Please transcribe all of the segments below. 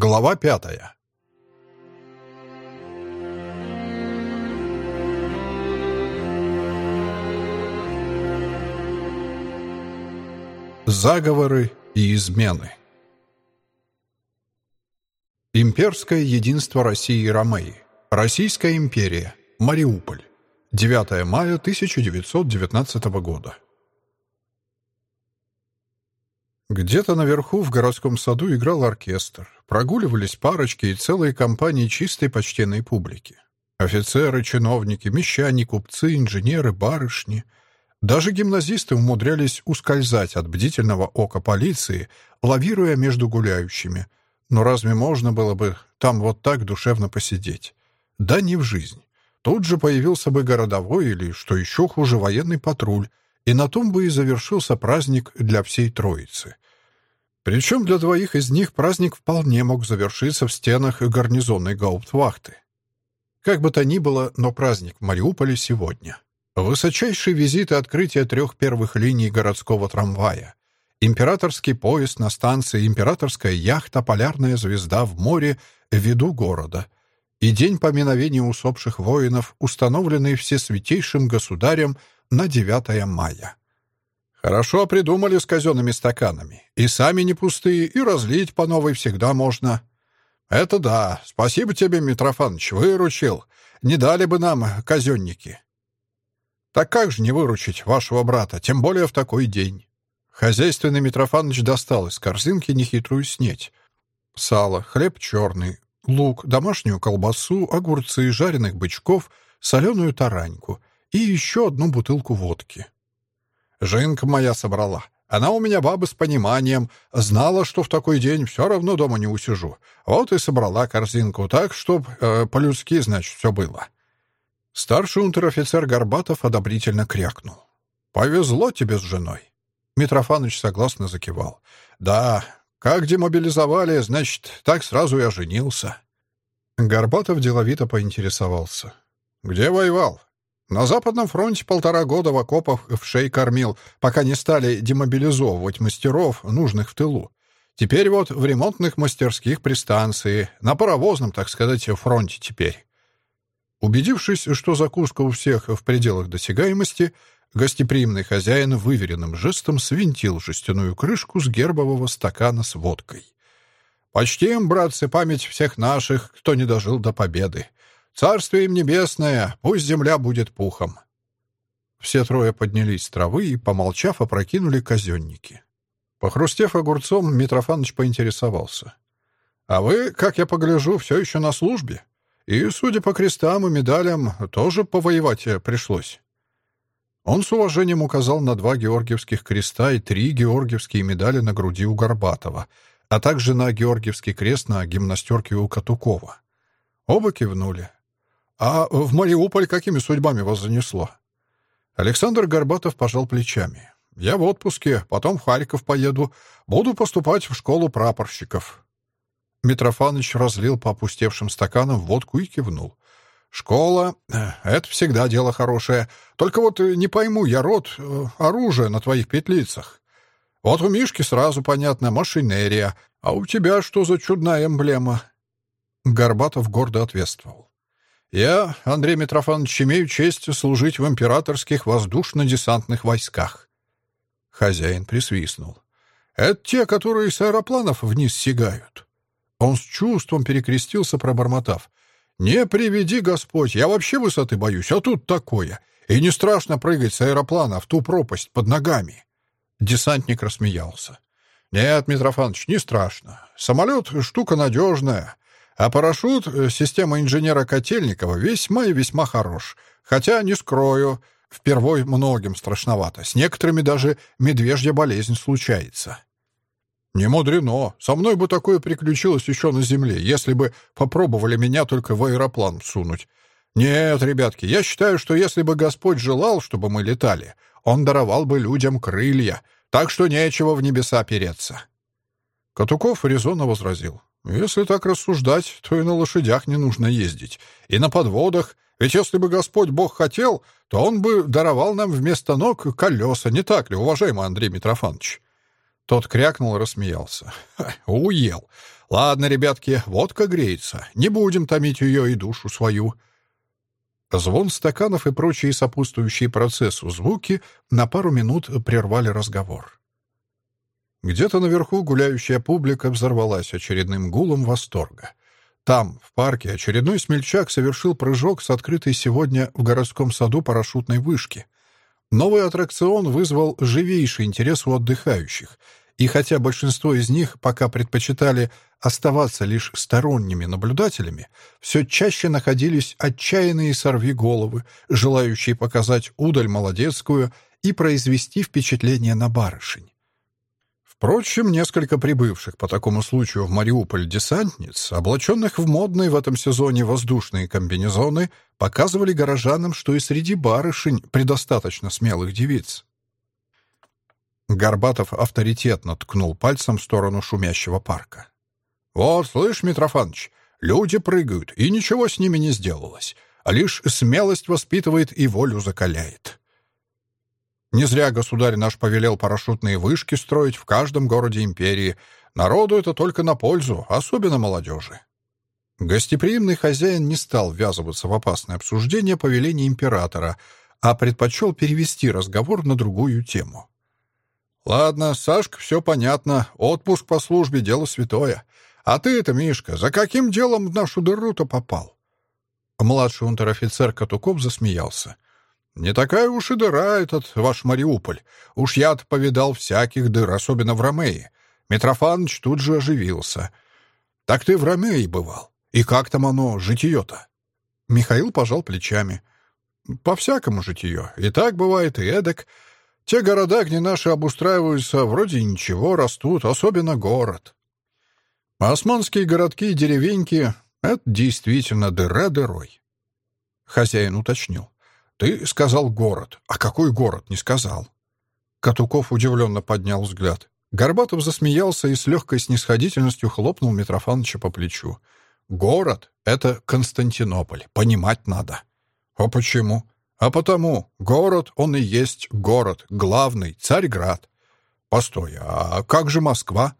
Глава пятая. Заговоры и измены. Имперское единство России и Ромеи. Российская империя. Мариуполь. 9 мая 1919 года. Где-то наверху в городском саду играл оркестр. Прогуливались парочки и целые компании чистой почтенной публики. Офицеры, чиновники, мещане, купцы, инженеры, барышни. Даже гимназисты умудрялись ускользать от бдительного ока полиции, лавируя между гуляющими. Но разве можно было бы там вот так душевно посидеть? Да не в жизнь. Тут же появился бы городовой или, что еще хуже, военный патруль, и на том бы и завершился праздник для всей Троицы. Причем для двоих из них праздник вполне мог завершиться в стенах гарнизонной гауптвахты. Как бы то ни было, но праздник в Мариуполе сегодня. Высочайший визит и открытие трех первых линий городского трамвая. Императорский поезд на станции, императорская яхта, полярная звезда в море, в виду города. И день поминовения усопших воинов, установленный всесвятейшим государем на 9 мая. Хорошо придумали с казенными стаканами. И сами не пустые, и разлить по новой всегда можно. Это да. Спасибо тебе, Митрофаныч, выручил. Не дали бы нам казенники. Так как же не выручить вашего брата, тем более в такой день? Хозяйственный Митрофаныч достал из корзинки нехитрую снеть. Сало, хлеб черный, лук, домашнюю колбасу, огурцы, жареных бычков, соленую тараньку и еще одну бутылку водки. Жинка моя собрала. Она у меня баба с пониманием, знала, что в такой день все равно дома не усижу. Вот и собрала корзинку так, чтоб э, по-людски, значит, все было. Старший унтер-офицер Горбатов одобрительно крякнул. «Повезло тебе с женой». Митрофаныч согласно закивал. «Да, как демобилизовали, значит, так сразу и оженился». Горбатов деловито поинтересовался. «Где воевал?» На Западном фронте полтора года в окопах в шей кормил, пока не стали демобилизовывать мастеров, нужных в тылу. Теперь вот в ремонтных мастерских при станции, на паровозном, так сказать, фронте теперь. Убедившись, что закуска у всех в пределах досягаемости, гостеприимный хозяин выверенным жестом свинтил жестяную крышку с гербового стакана с водкой. «Почтим, братцы, память всех наших, кто не дожил до победы. Царствие им небесное, пусть земля будет пухом». Все трое поднялись с травы и, помолчав, опрокинули казенники. Похрустев огурцом, Митрофаныч поинтересовался. «А вы, как я погляжу, все еще на службе? И, судя по крестам и медалям, тоже повоевать пришлось». Он с уважением указал на два георгиевских креста и три георгиевские медали на груди у Горбатова, а также на георгиевский крест на гимнастерке у Катукова. Оба кивнули. «А в Мариуполь какими судьбами вас занесло?» Александр Горбатов пожал плечами. «Я в отпуске, потом в Харьков поеду. Буду поступать в школу прапорщиков». Митрофаныч разлил по опустевшим стаканам водку и кивнул. «Школа это всегда дело хорошее. Только вот не пойму я род э, оружия на твоих петлицах. Вот у Мишки сразу понятно — машинерия. А у тебя что за чудная эмблема?» Горбатов гордо ответствовал. Я, Андрей Митрофанович, имею честь служить в императорских воздушно-десантных войсках. Хозяин присвистнул. Это те, которые с аэропланов вниз сигают. Он с чувством перекрестился, пробормотав. «Не приведи, Господь, я вообще высоты боюсь, а тут такое. И не страшно прыгать с аэроплана в ту пропасть под ногами». Десантник рассмеялся. «Нет, Митрофанович, не страшно. Самолет — штука надежная. А парашют э, система инженера Котельникова весьма и весьма хорош. Хотя, не скрою, впервой многим страшновато. С некоторыми даже медвежья болезнь случается. Не мудрено. Со мной бы такое приключилось еще на земле, если бы попробовали меня только в аэроплан сунуть. Нет, ребятки, я считаю, что если бы Господь желал, чтобы мы летали, Он даровал бы людям крылья, так что нечего в небеса переться. Катуков резонно возразил. Если так рассуждать, то и на лошадях не нужно ездить. И на подводах. Ведь если бы Господь Бог хотел, то Он бы даровал нам вместо ног колеса, не так ли, уважаемый Андрей Митрофанович? Тот крякнул и рассмеялся. «Уел. Ладно, ребятки, водка греется. Не будем томить ее и душу свою». Звон стаканов и прочие сопутствующие процессу звуки на пару минут прервали разговор. Где-то наверху гуляющая публика взорвалась очередным гулом восторга. Там, в парке, очередной смельчак совершил прыжок с открытой сегодня в городском саду парашютной вышки. Новый аттракцион вызвал живейший интерес у отдыхающих, и хотя большинство из них пока предпочитали оставаться лишь сторонними наблюдателями, все чаще находились отчаянные сорвиголовы, желающие показать удаль молодецкую и произвести впечатление на барышень. Впрочем, несколько прибывших по такому случаю в Мариуполь десантниц, облаченных в модные в этом сезоне воздушные комбинезоны, показывали горожанам, что и среди барышень предостаточно смелых девиц. Горбатов авторитетно ткнул пальцем в сторону шумящего парка. «Вот, слышь, Митрофанович, люди прыгают, и ничего с ними не сделалось, а лишь смелость воспитывает и волю закаляет. Не зря государь наш повелел парашютные вышки строить в каждом городе империи. Народу это только на пользу, особенно молодежи. Гостеприимный хозяин не стал ввязываться в опасное обсуждение повеления императора, а предпочел перевести разговор на другую тему. «Ладно, Сашка, все понятно. Отпуск по службе — дело святое. А ты это, Мишка, за каким делом в нашу дыру-то попал?» Младший унтер-офицер Катуков засмеялся. — «Не такая уж и дыра этот ваш Мариуполь. Уж я-то повидал всяких дыр, особенно в Ромее». Митрофаныч тут же оживился. «Так ты в Ромее бывал? И как там оно, житие-то?» Михаил пожал плечами. «По-всякому житие. И так бывает, и эдак. Те города, где наши обустраиваются, вроде ничего, растут, особенно город. османские городки и деревеньки — это действительно дыра дырой». Хозяин уточнил. «Ты сказал город. А какой город, не сказал?» Катуков удивленно поднял взгляд. Горбатов засмеялся и с легкой снисходительностью хлопнул Митрофановича по плечу. «Город — это Константинополь. Понимать надо». «А почему?» «А потому. Город, он и есть город. Главный. Царьград». «Постой, а как же Москва?»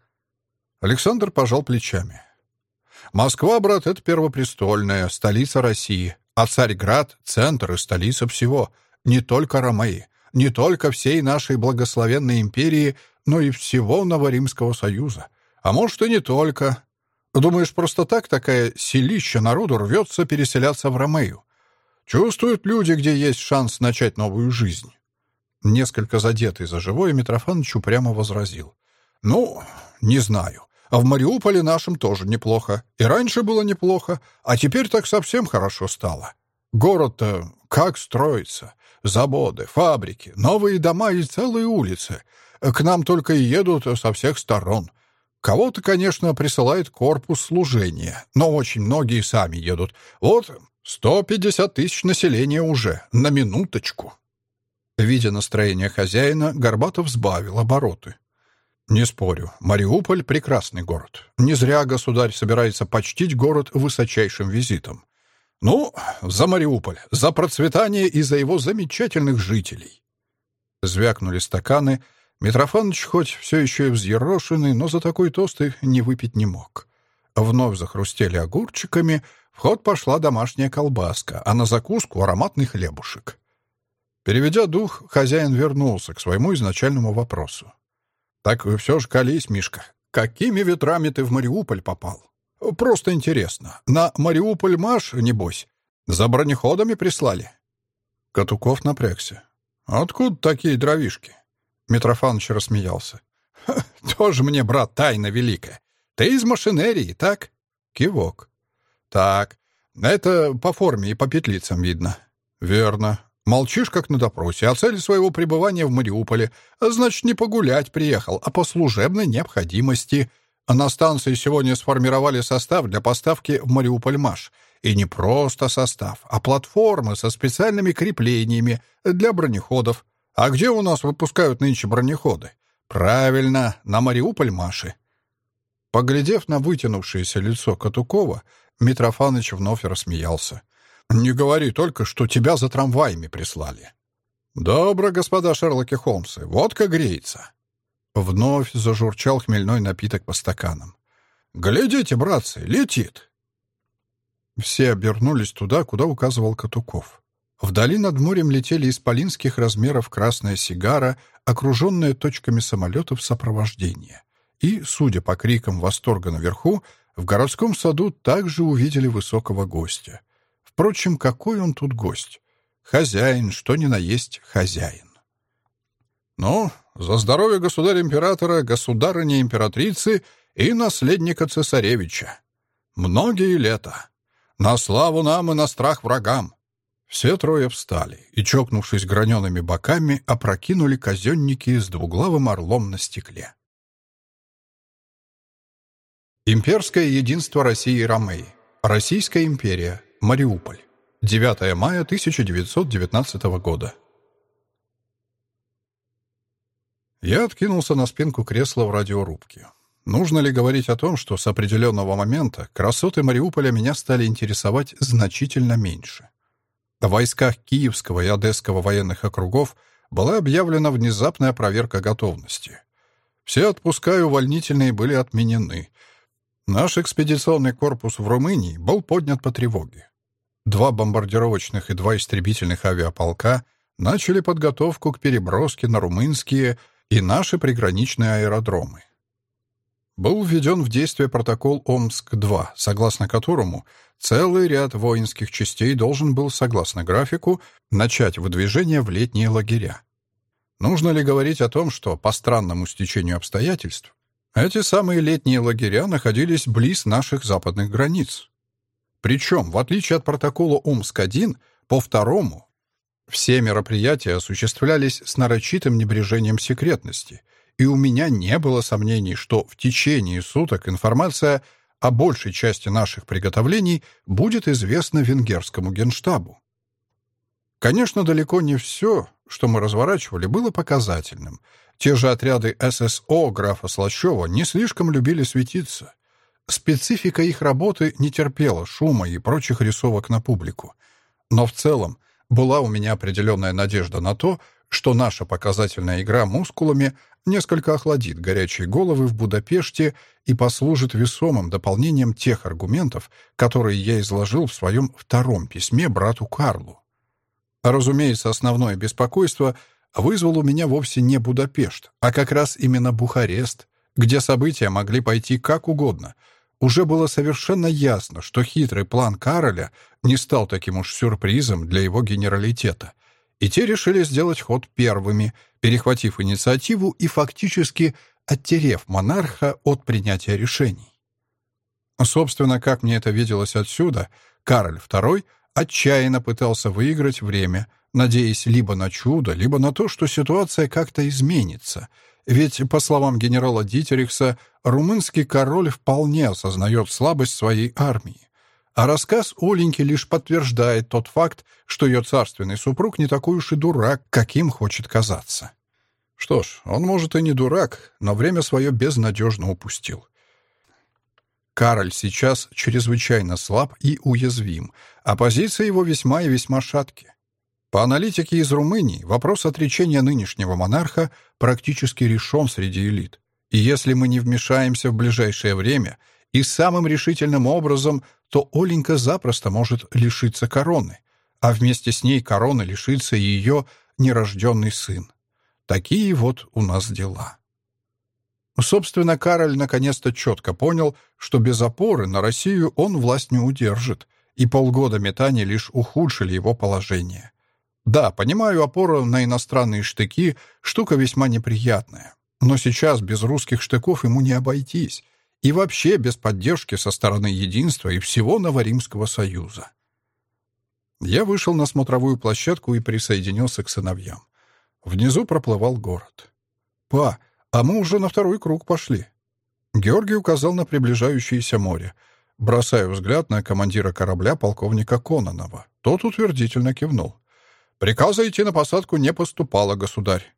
Александр пожал плечами. «Москва, брат, это первопрестольная, столица России. А Царьград — центр и столица всего, не только Ромеи, не только всей нашей благословенной империи, но и всего Новоримского союза. А может, и не только. Думаешь, просто так такая селища народу рвется переселяться в Ромею? Чувствуют люди, где есть шанс начать новую жизнь. Несколько задетый за живое, Митрофанович упрямо возразил. «Ну, не знаю. А в Мариуполе нашем тоже неплохо. И раньше было неплохо, а теперь так совсем хорошо стало. Город-то как строится? Заводы, фабрики, новые дома и целые улицы. К нам только и едут со всех сторон. Кого-то, конечно, присылает корпус служения, но очень многие сами едут. Вот 150 тысяч населения уже, на минуточку. Видя настроение хозяина, Горбатов сбавил обороты. Не спорю, Мариуполь — прекрасный город. Не зря государь собирается почтить город высочайшим визитом. Ну, за Мариуполь, за процветание и за его замечательных жителей. Звякнули стаканы. Митрофанович хоть все еще и взъерошенный, но за такой тост и не выпить не мог. Вновь захрустели огурчиками, в ход пошла домашняя колбаска, а на закуску — ароматный хлебушек. Переведя дух, хозяин вернулся к своему изначальному вопросу. Так все же колись, Мишка. Какими ветрами ты в Мариуполь попал? Просто интересно. На Мариуполь Маш, небось, за бронеходами прислали?» Катуков напрягся. «Откуда такие дровишки?» Митрофанович рассмеялся. «Тоже мне, брат, тайна великая. Ты из машинерии, так?» Кивок. «Так, это по форме и по петлицам видно». «Верно. Молчишь, как на допросе, а цель своего пребывания в Мариуполе, значит, не погулять приехал, а по служебной необходимости. На станции сегодня сформировали состав для поставки в Мариуполь-Маш. И не просто состав, а платформы со специальными креплениями для бронеходов. А где у нас выпускают нынче бронеходы? Правильно, на Мариуполь-Маше. Поглядев на вытянувшееся лицо Катукова, Митрофаныч вновь рассмеялся. «Не говори только, что тебя за трамваями прислали». «Добро, господа Шерлоки Холмсы, водка греется». Вновь зажурчал хмельной напиток по стаканам. «Глядите, братцы, летит!» Все обернулись туда, куда указывал Катуков. Вдали над морем летели исполинских размеров красная сигара, окруженная точками самолетов сопровождения. И, судя по крикам восторга наверху, в городском саду также увидели высокого гостя. Впрочем, какой он тут гость? Хозяин, что ни на есть хозяин. «Ну, за здоровье государя-императора, государыни-императрицы и наследника цесаревича! Многие лета! На славу нам и на страх врагам!» Все трое встали и, чокнувшись гранеными боками, опрокинули казенники с двуглавым орлом на стекле. Имперское единство России и Ромеи. Российская империя. Мариуполь. 9 мая 1919 года. Я откинулся на спинку кресла в радиорубке. Нужно ли говорить о том, что с определенного момента красоты Мариуполя меня стали интересовать значительно меньше? В войсках Киевского и Одесского военных округов была объявлена внезапная проверка готовности. Все отпуска и увольнительные были отменены — Наш экспедиционный корпус в Румынии был поднят по тревоге. Два бомбардировочных и два истребительных авиаполка начали подготовку к переброске на румынские и наши приграничные аэродромы. Был введен в действие протокол Омск-2, согласно которому целый ряд воинских частей должен был, согласно графику, начать выдвижение в летние лагеря. Нужно ли говорить о том, что, по странному стечению обстоятельств, эти самые летние лагеря находились близ наших западных границ. Причем, в отличие от протокола Омск-1, по второму все мероприятия осуществлялись с нарочитым небрежением секретности, и у меня не было сомнений, что в течение суток информация о большей части наших приготовлений будет известна венгерскому генштабу. Конечно, далеко не все, что мы разворачивали, было показательным — те же отряды ССО графа Слащева не слишком любили светиться. Специфика их работы не терпела шума и прочих рисовок на публику. Но в целом была у меня определенная надежда на то, что наша показательная игра мускулами несколько охладит горячие головы в Будапеште и послужит весомым дополнением тех аргументов, которые я изложил в своем втором письме брату Карлу. Разумеется, основное беспокойство — вызвал у меня вовсе не Будапешт, а как раз именно Бухарест, где события могли пойти как угодно. Уже было совершенно ясно, что хитрый план Кароля не стал таким уж сюрпризом для его генералитета. И те решили сделать ход первыми, перехватив инициативу и фактически оттерев монарха от принятия решений. Собственно, как мне это виделось отсюда, Кароль II отчаянно пытался выиграть время — надеясь либо на чудо, либо на то, что ситуация как-то изменится. Ведь, по словам генерала Дитерихса, румынский король вполне осознает слабость своей армии. А рассказ Оленьки лишь подтверждает тот факт, что ее царственный супруг не такой уж и дурак, каким хочет казаться. Что ж, он, может, и не дурак, но время свое безнадежно упустил. Кароль сейчас чрезвычайно слаб и уязвим, а позиция его весьма и весьма шатки. По аналитике из Румынии вопрос отречения нынешнего монарха практически решен среди элит. И если мы не вмешаемся в ближайшее время и самым решительным образом, то Оленька запросто может лишиться короны, а вместе с ней короны лишится и ее нерожденный сын. Такие вот у нас дела. Собственно, Кароль наконец-то четко понял, что без опоры на Россию он власть не удержит, и полгода метаний лишь ухудшили его положение. Да, понимаю, опора на иностранные штыки — штука весьма неприятная. Но сейчас без русских штыков ему не обойтись. И вообще без поддержки со стороны единства и всего Новоримского союза. Я вышел на смотровую площадку и присоединился к сыновьям. Внизу проплывал город. «Па, а мы уже на второй круг пошли». Георгий указал на приближающееся море. Бросаю взгляд на командира корабля полковника Кононова. Тот утвердительно кивнул. Приказа идти на посадку не поступало, государь.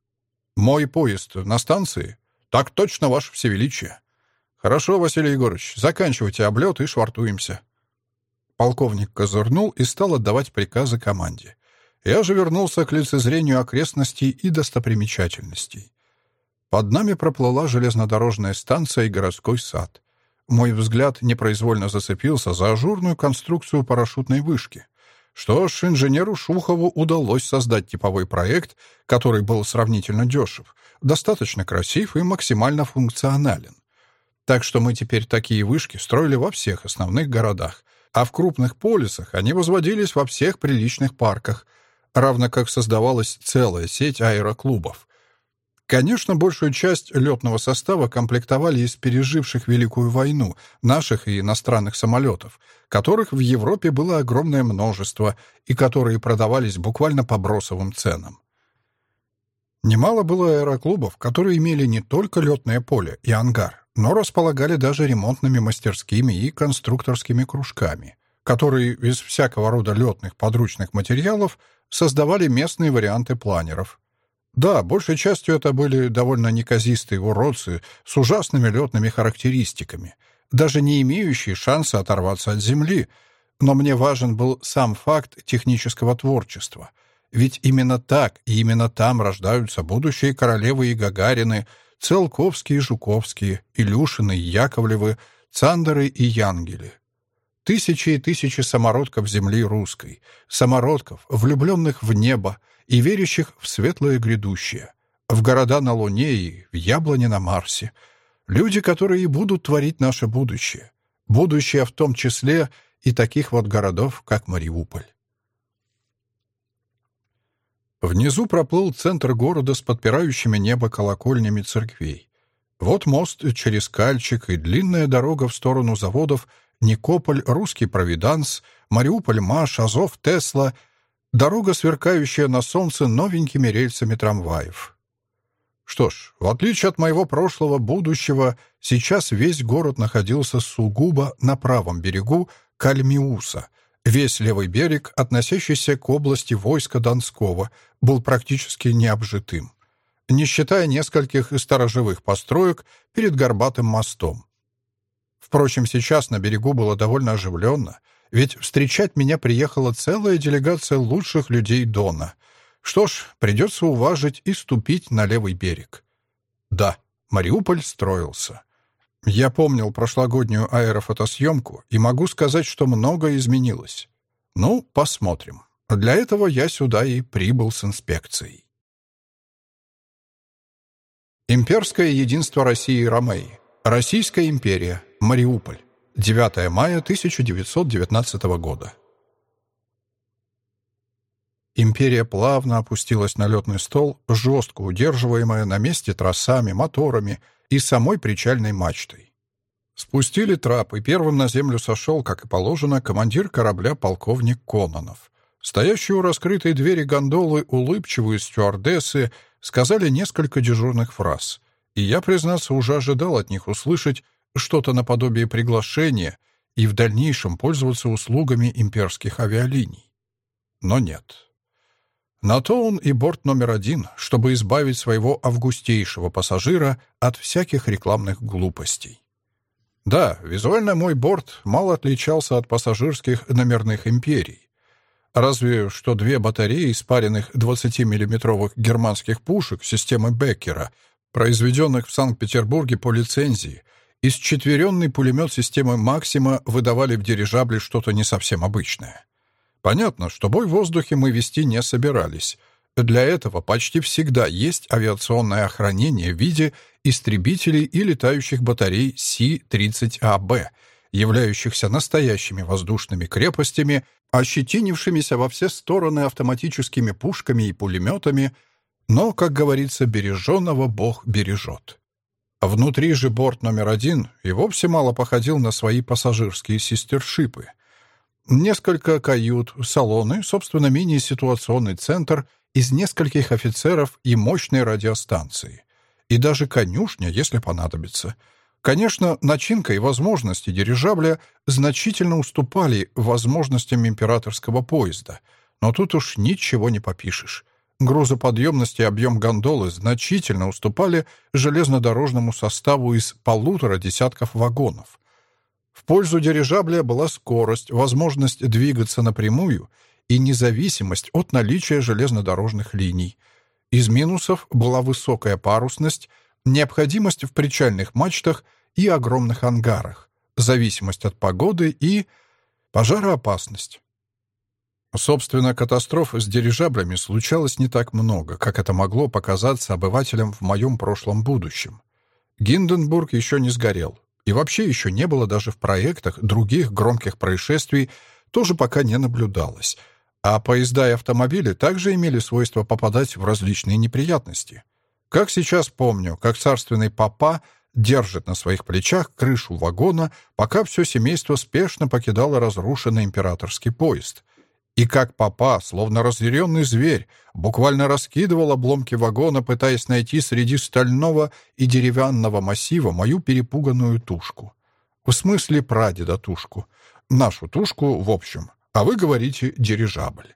Мой поезд на станции? Так точно, ваше всевеличие. Хорошо, Василий Егорович, заканчивайте облет и швартуемся. Полковник козырнул и стал отдавать приказы команде. Я же вернулся к лицезрению окрестностей и достопримечательностей. Под нами проплыла железнодорожная станция и городской сад. Мой взгляд непроизвольно зацепился за ажурную конструкцию парашютной вышки. Что ж, инженеру Шухову удалось создать типовой проект, который был сравнительно дешев, достаточно красив и максимально функционален. Так что мы теперь такие вышки строили во всех основных городах, а в крупных полисах они возводились во всех приличных парках, равно как создавалась целая сеть аэроклубов. Конечно, большую часть летного состава комплектовали из переживших Великую войну наших и иностранных самолетов, которых в Европе было огромное множество и которые продавались буквально по бросовым ценам. Немало было аэроклубов, которые имели не только летное поле и ангар, но располагали даже ремонтными мастерскими и конструкторскими кружками, которые из всякого рода летных подручных материалов создавали местные варианты планеров, да, большей частью это были довольно неказистые уродцы с ужасными летными характеристиками, даже не имеющие шанса оторваться от земли, но мне важен был сам факт технического творчества. Ведь именно так и именно там рождаются будущие королевы и Гагарины, Целковские и Жуковские, Илюшины и Яковлевы, Цандеры и Янгели. Тысячи и тысячи самородков земли русской, самородков, влюбленных в небо, и верящих в светлое грядущее, в города на Луне и в яблоне на Марсе. Люди, которые и будут творить наше будущее. Будущее в том числе и таких вот городов, как Мариуполь. Внизу проплыл центр города с подпирающими небо колокольнями церквей. Вот мост через Кальчик и длинная дорога в сторону заводов Никополь, Русский Провиданс, Мариуполь, Маш, Азов, Тесла — Дорога, сверкающая на солнце новенькими рельсами трамваев. Что ж, в отличие от моего прошлого будущего, сейчас весь город находился сугубо на правом берегу Кальмиуса. Весь левый берег, относящийся к области войска Донского, был практически необжитым, не считая нескольких сторожевых построек перед Горбатым мостом. Впрочем, сейчас на берегу было довольно оживленно — ведь встречать меня приехала целая делегация лучших людей Дона. Что ж, придется уважить и ступить на левый берег. Да, Мариуполь строился. Я помнил прошлогоднюю аэрофотосъемку и могу сказать, что многое изменилось. Ну, посмотрим. Для этого я сюда и прибыл с инспекцией. Имперское единство России и Ромеи. Российская империя. Мариуполь. 9 мая 1919 года. Империя плавно опустилась на летный стол, жестко удерживаемая на месте тросами, моторами и самой причальной мачтой. Спустили трап, и первым на землю сошел, как и положено, командир корабля полковник Кононов. Стоящие у раскрытой двери гондолы улыбчивые стюардессы сказали несколько дежурных фраз, и я, признаться, уже ожидал от них услышать что-то наподобие приглашения и в дальнейшем пользоваться услугами имперских авиалиний. Но нет. На то он и борт номер один, чтобы избавить своего августейшего пассажира от всяких рекламных глупостей. Да, визуально мой борт мало отличался от пассажирских номерных империй. Разве что две батареи спаренных 20-миллиметровых германских пушек системы Беккера, произведенных в Санкт-Петербурге по лицензии, Исчетверенный пулемет системы «Максима» выдавали в дирижабле что-то не совсем обычное. Понятно, что бой в воздухе мы вести не собирались. Для этого почти всегда есть авиационное охранение в виде истребителей и летающих батарей Си-30АБ, являющихся настоящими воздушными крепостями, ощетинившимися во все стороны автоматическими пушками и пулеметами, но, как говорится, береженного Бог бережет. Внутри же борт номер один и вовсе мало походил на свои пассажирские систершипы. Несколько кают, салоны, собственно, мини-ситуационный центр из нескольких офицеров и мощной радиостанции. И даже конюшня, если понадобится. Конечно, начинка и возможности дирижабля значительно уступали возможностям императорского поезда, но тут уж ничего не попишешь. Грузоподъемность и объем гондолы значительно уступали железнодорожному составу из полутора десятков вагонов. В пользу дирижабля была скорость, возможность двигаться напрямую и независимость от наличия железнодорожных линий. Из минусов была высокая парусность, необходимость в причальных мачтах и огромных ангарах, зависимость от погоды и пожароопасность. Собственно, катастроф с дирижаблями случалось не так много, как это могло показаться обывателям в моем прошлом будущем. Гинденбург еще не сгорел, и вообще еще не было даже в проектах других громких происшествий, тоже пока не наблюдалось. А поезда и автомобили также имели свойство попадать в различные неприятности. Как сейчас помню, как царственный папа держит на своих плечах крышу вагона, пока все семейство спешно покидало разрушенный императорский поезд. И как папа, словно разъяренный зверь, буквально раскидывал обломки вагона, пытаясь найти среди стального и деревянного массива мою перепуганную тушку. В смысле прадеда тушку. Нашу тушку, в общем. А вы говорите «дирижабль».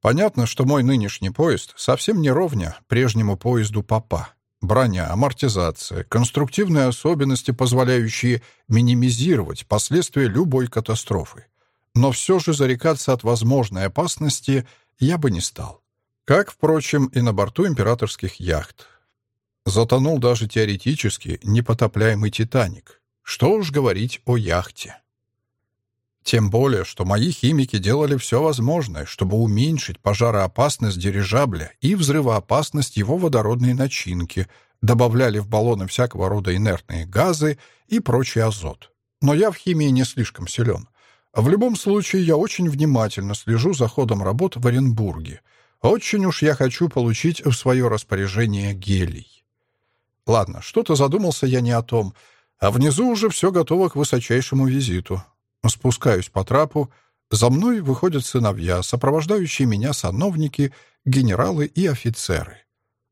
Понятно, что мой нынешний поезд совсем не ровня прежнему поезду папа. Броня, амортизация, конструктивные особенности, позволяющие минимизировать последствия любой катастрофы. Но все же зарекаться от возможной опасности я бы не стал. Как, впрочем, и на борту императорских яхт. Затонул даже теоретически непотопляемый «Титаник». Что уж говорить о яхте. Тем более, что мои химики делали все возможное, чтобы уменьшить пожароопасность дирижабля и взрывоопасность его водородной начинки, добавляли в баллоны всякого рода инертные газы и прочий азот. Но я в химии не слишком силен. В любом случае, я очень внимательно слежу за ходом работ в Оренбурге. Очень уж я хочу получить в свое распоряжение гелий. Ладно, что-то задумался я не о том, а внизу уже все готово к высочайшему визиту. Спускаюсь по трапу. За мной выходят сыновья, сопровождающие меня сановники, генералы и офицеры.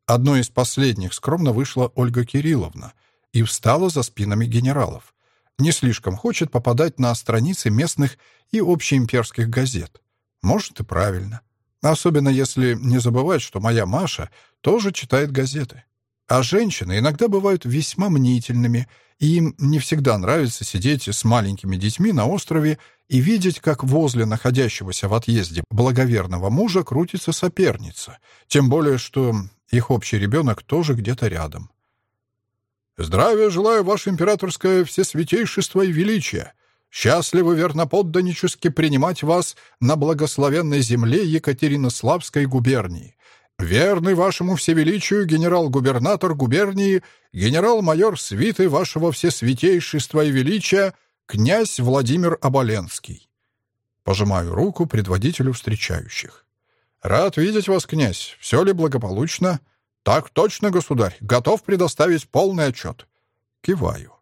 Одной из последних скромно вышла Ольга Кирилловна и встала за спинами генералов. Не слишком хочет попадать на страницы местных и общеимперских газет. Может, и правильно. Особенно если не забывать, что моя Маша тоже читает газеты. А женщины иногда бывают весьма мнительными — и им не всегда нравится сидеть с маленькими детьми на острове и видеть, как возле находящегося в отъезде благоверного мужа крутится соперница, тем более, что их общий ребенок тоже где-то рядом. «Здравия желаю, ваше императорское всесвятейшество и величие! Счастливы верноподданнически принимать вас на благословенной земле Екатеринославской губернии. Верный вашему всевеличию генерал-губернатор губернии, генерал-майор свиты вашего всесвятейшества и величия, князь Владимир Оболенский. Пожимаю руку предводителю встречающих. Рад видеть вас, князь. Все ли благополучно? Так точно, государь. Готов предоставить полный отчет. Киваю.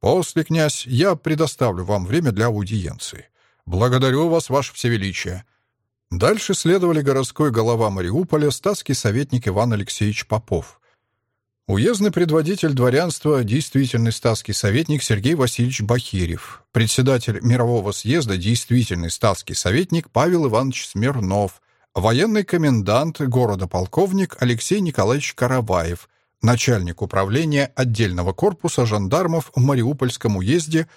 После, князь, я предоставлю вам время для аудиенции. Благодарю вас, ваше всевеличие. Дальше следовали городской голова Мариуполя, статский советник Иван Алексеевич Попов. Уездный предводитель дворянства, действительный статский советник Сергей Васильевич Бахирев, председатель мирового съезда, действительный статский советник Павел Иванович Смирнов, военный комендант города-полковник Алексей Николаевич Караваев, начальник управления отдельного корпуса жандармов в Мариупольском уезде,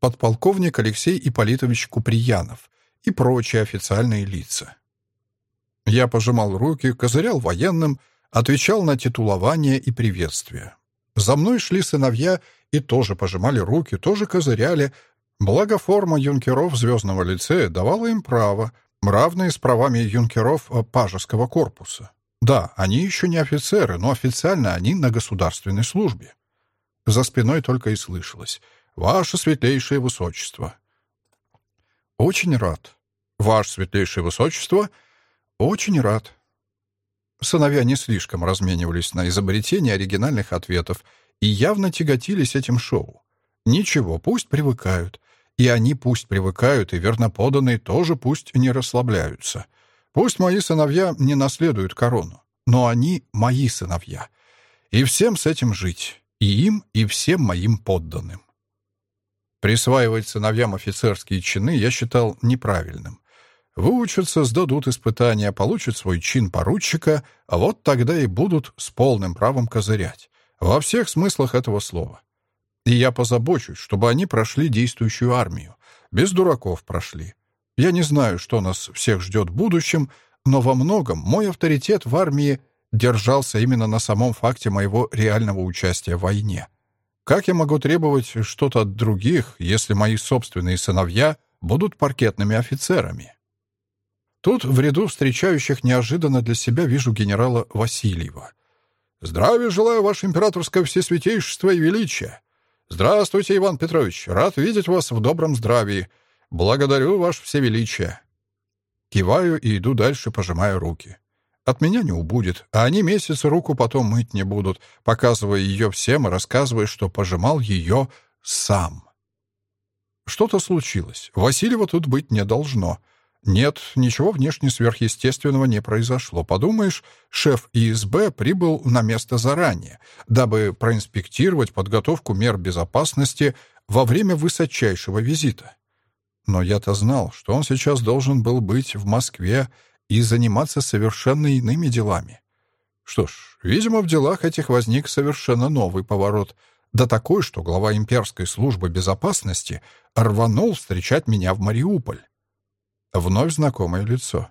подполковник Алексей Ипполитович Куприянов, и прочие официальные лица. Я пожимал руки, козырял военным, отвечал на титулование и приветствие. За мной шли сыновья и тоже пожимали руки, тоже козыряли, благо форма юнкеров Звездного лицея давала им право, равные с правами юнкеров пажеского корпуса. Да, они еще не офицеры, но официально они на государственной службе. За спиной только и слышалось «Ваше светлейшее высочество». «Очень рад. Ваше светлейшее высочество, очень рад». Сыновья не слишком разменивались на изобретение оригинальных ответов и явно тяготились этим шоу. Ничего, пусть привыкают. И они пусть привыкают, и верноподанные тоже пусть не расслабляются. Пусть мои сыновья не наследуют корону, но они мои сыновья. И всем с этим жить. И им, и всем моим подданным. Присваивать сыновьям офицерские чины я считал неправильным. Выучатся, сдадут испытания, получат свой чин поручика, а вот тогда и будут с полным правом козырять. Во всех смыслах этого слова. И я позабочусь, чтобы они прошли действующую армию. Без дураков прошли. Я не знаю, что нас всех ждет в будущем, но во многом мой авторитет в армии держался именно на самом факте моего реального участия в войне. Как я могу требовать что-то от других, если мои собственные сыновья будут паркетными офицерами? Тут в ряду встречающих неожиданно для себя вижу генерала Васильева. «Здравия желаю, ваше императорское всесвятейшество и величие!» «Здравствуйте, Иван Петрович! Рад видеть вас в добром здравии! Благодарю, ваше всевеличие!» Киваю и иду дальше, пожимая руки. От меня не убудет, а они месяц руку потом мыть не будут, показывая ее всем и рассказывая, что пожимал ее сам. Что-то случилось. Васильева тут быть не должно. Нет, ничего внешне сверхъестественного не произошло. Подумаешь, шеф ИСБ прибыл на место заранее, дабы проинспектировать подготовку мер безопасности во время высочайшего визита. Но я-то знал, что он сейчас должен был быть в Москве и заниматься совершенно иными делами. Что ж, видимо, в делах этих возник совершенно новый поворот, да такой, что глава имперской службы безопасности рванул встречать меня в Мариуполь. Вновь знакомое лицо.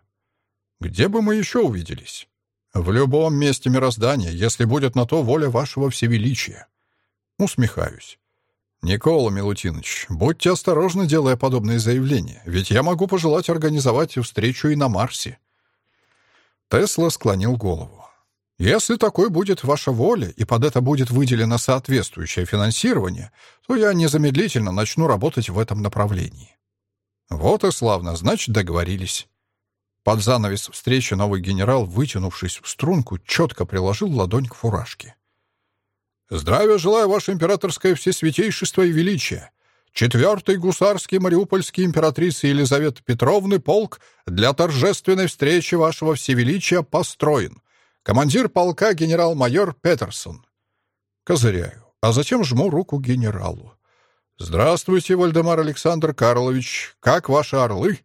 Где бы мы еще увиделись? В любом месте мироздания, если будет на то воля вашего всевеличия. Усмехаюсь. «Никола Милутинович, будьте осторожны, делая подобные заявления, ведь я могу пожелать организовать встречу и на Марсе». Тесла склонил голову. «Если такой будет ваша воля, и под это будет выделено соответствующее финансирование, то я незамедлительно начну работать в этом направлении». «Вот и славно, значит, договорились». Под занавес встречи новый генерал, вытянувшись в струнку, четко приложил ладонь к фуражке. Здравия желаю, ваше императорское всесвятейшество и величие. Четвертый гусарский мариупольский императрицы Елизаветы Петровны полк для торжественной встречи вашего всевеличия построен. Командир полка генерал-майор Петерсон. Козыряю, а затем жму руку генералу. «Здравствуйте, Вальдемар Александр Карлович. Как ваши орлы?